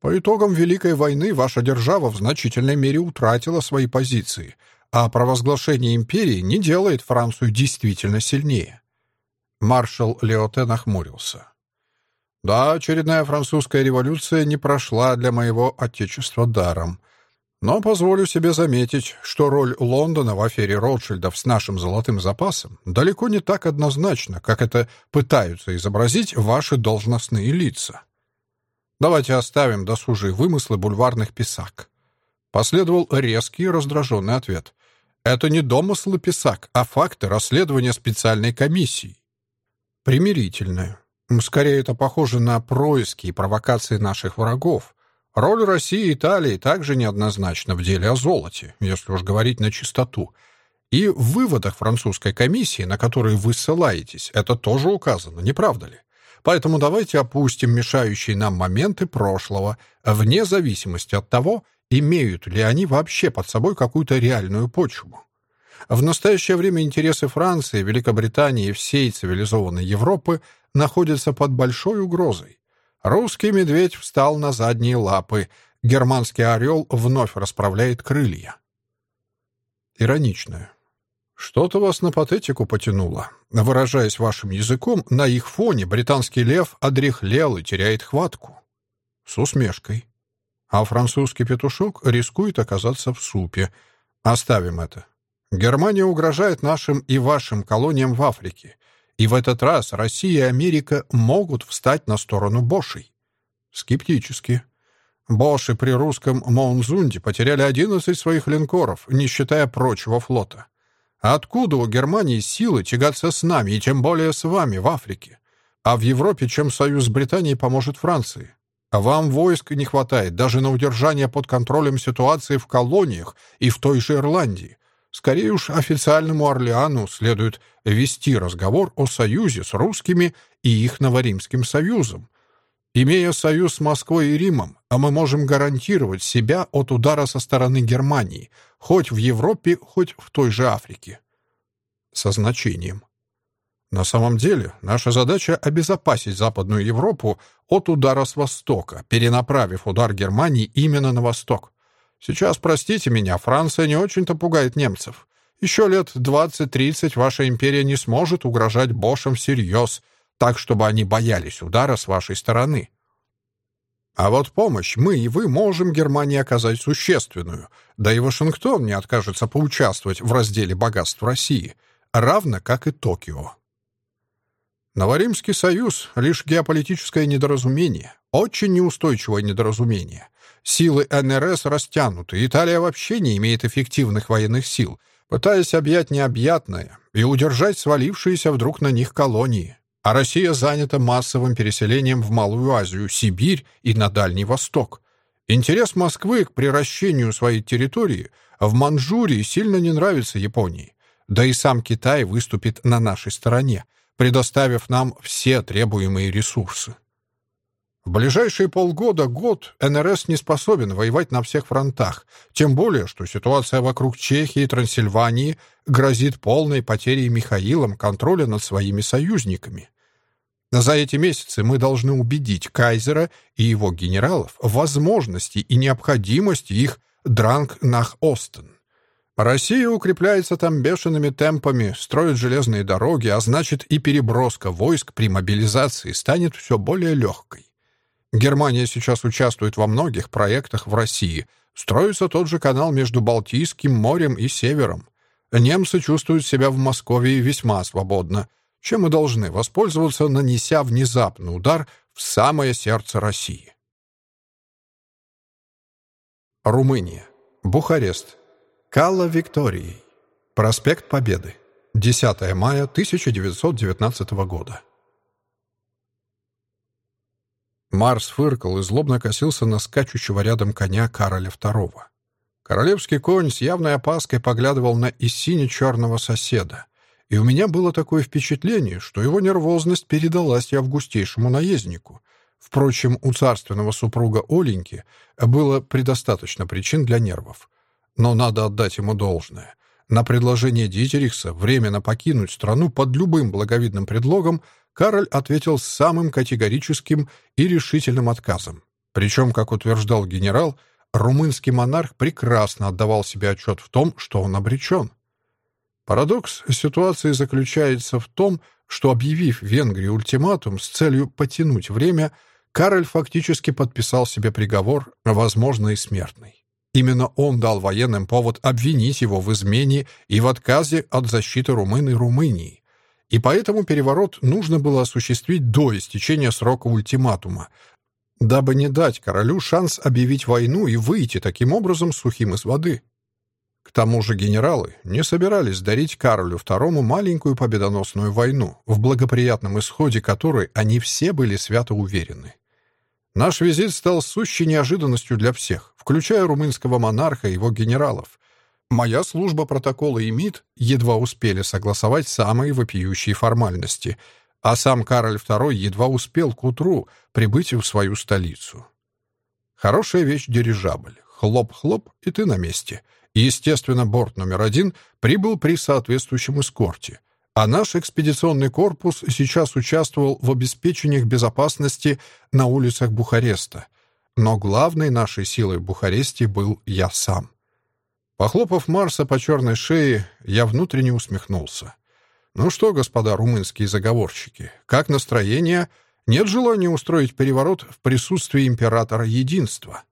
По итогам Великой войны ваша держава в значительной мере утратила свои позиции, а провозглашение империи не делает Францию действительно сильнее. Маршал Леоте нахмурился. Да, очередная французская революция не прошла для моего отечества даром. Но позволю себе заметить, что роль Лондона в афере Ротшильдов с нашим золотым запасом далеко не так однозначна, как это пытаются изобразить ваши должностные лица. Давайте оставим досужие вымыслы бульварных писак. Последовал резкий раздраженный ответ. Это не домыслы писак, а факты расследования специальной комиссии. Примирительное. Скорее, это похоже на происки и провокации наших врагов, Роль России и Италии также неоднозначна в деле о золоте, если уж говорить на чистоту. И в выводах французской комиссии, на которые вы ссылаетесь, это тоже указано, не правда ли? Поэтому давайте опустим мешающие нам моменты прошлого, вне зависимости от того, имеют ли они вообще под собой какую-то реальную почву. В настоящее время интересы Франции, Великобритании и всей цивилизованной Европы находятся под большой угрозой. Русский медведь встал на задние лапы. Германский орел вновь расправляет крылья. Ироничное. Что-то вас на патетику потянуло. Выражаясь вашим языком, на их фоне британский лев одряхлел и теряет хватку. С усмешкой. А французский петушок рискует оказаться в супе. Оставим это. Германия угрожает нашим и вашим колониям в Африке. И в этот раз Россия и Америка могут встать на сторону Бошей. Скептически. Боши при русском Моунзунде потеряли 11 своих линкоров, не считая прочего флота. Откуда у Германии силы тягаться с нами, и тем более с вами, в Африке? А в Европе чем союз с Британией поможет Франции? А вам войск не хватает даже на удержание под контролем ситуации в колониях и в той же Ирландии. Скорее уж официальному Орлеану следует вести разговор о союзе с русскими и их Новоримским союзом. Имея союз с Москвой и Римом, а мы можем гарантировать себя от удара со стороны Германии, хоть в Европе, хоть в той же Африке. Со значением. На самом деле, наша задача — обезопасить Западную Европу от удара с Востока, перенаправив удар Германии именно на Восток. Сейчас, простите меня, Франция не очень-то пугает немцев. Еще лет 20-30 ваша империя не сможет угрожать Бошам всерьез, так, чтобы они боялись удара с вашей стороны. А вот помощь мы и вы можем Германии оказать существенную, да и Вашингтон не откажется поучаствовать в разделе богатств России, равно как и Токио. Новоримский союз — лишь геополитическое недоразумение, очень неустойчивое недоразумение. Силы НРС растянуты, Италия вообще не имеет эффективных военных сил, пытаясь объять необъятное и удержать свалившиеся вдруг на них колонии. А Россия занята массовым переселением в Малую Азию, Сибирь и на Дальний Восток. Интерес Москвы к приращению своей территории в Манчжурии сильно не нравится Японии. Да и сам Китай выступит на нашей стороне, предоставив нам все требуемые ресурсы. В ближайшие полгода-год НРС не способен воевать на всех фронтах, тем более, что ситуация вокруг Чехии и Трансильвании грозит полной потерей Михаилом контроля над своими союзниками. За эти месяцы мы должны убедить Кайзера и его генералов в возможности и необходимости их дранг нах Остен. Россия укрепляется там бешеными темпами, строит железные дороги, а значит и переброска войск при мобилизации станет все более легкой. Германия сейчас участвует во многих проектах в России. Строится тот же канал между Балтийским морем и Севером. Немцы чувствуют себя в Москве весьма свободно, чем мы должны воспользоваться, нанеся внезапный удар в самое сердце России. Румыния. Бухарест. Калла Виктории. Проспект Победы. 10 мая 1919 года. Марс фыркал и злобно косился на скачущего рядом коня Кароля II. Королевский конь с явной опаской поглядывал на и сине-черного соседа, и у меня было такое впечатление, что его нервозность передалась августейшему наезднику. Впрочем, у царственного супруга Оленьки было предостаточно причин для нервов. Но надо отдать ему должное. На предложение Дитерихса временно покинуть страну под любым благовидным предлогом Кароль ответил самым категорическим и решительным отказом. Причем, как утверждал генерал, румынский монарх прекрасно отдавал себе отчет в том, что он обречен. Парадокс ситуации заключается в том, что, объявив Венгрии ультиматум с целью потянуть время, Кароль фактически подписал себе приговор, возможно, и смертный. Именно он дал военным повод обвинить его в измене и в отказе от защиты румын и Румынии и поэтому переворот нужно было осуществить до истечения срока ультиматума, дабы не дать королю шанс объявить войну и выйти таким образом сухим из воды. К тому же генералы не собирались дарить Карлю II маленькую победоносную войну, в благоприятном исходе которой они все были свято уверены. Наш визит стал сущей неожиданностью для всех, включая румынского монарха и его генералов, Моя служба протокола и МИД едва успели согласовать самые вопиющие формальности, а сам Кароль II едва успел к утру прибыть в свою столицу. Хорошая вещь дирижабль. Хлоп-хлоп, и ты на месте. естественно, борт номер один прибыл при соответствующем эскорте, а наш экспедиционный корпус сейчас участвовал в обеспечениях безопасности на улицах Бухареста. Но главной нашей силой в Бухаресте был я сам. Похлопав Марса по черной шее, я внутренне усмехнулся. «Ну что, господа румынские заговорщики, как настроение? Нет желания устроить переворот в присутствии императора единства?»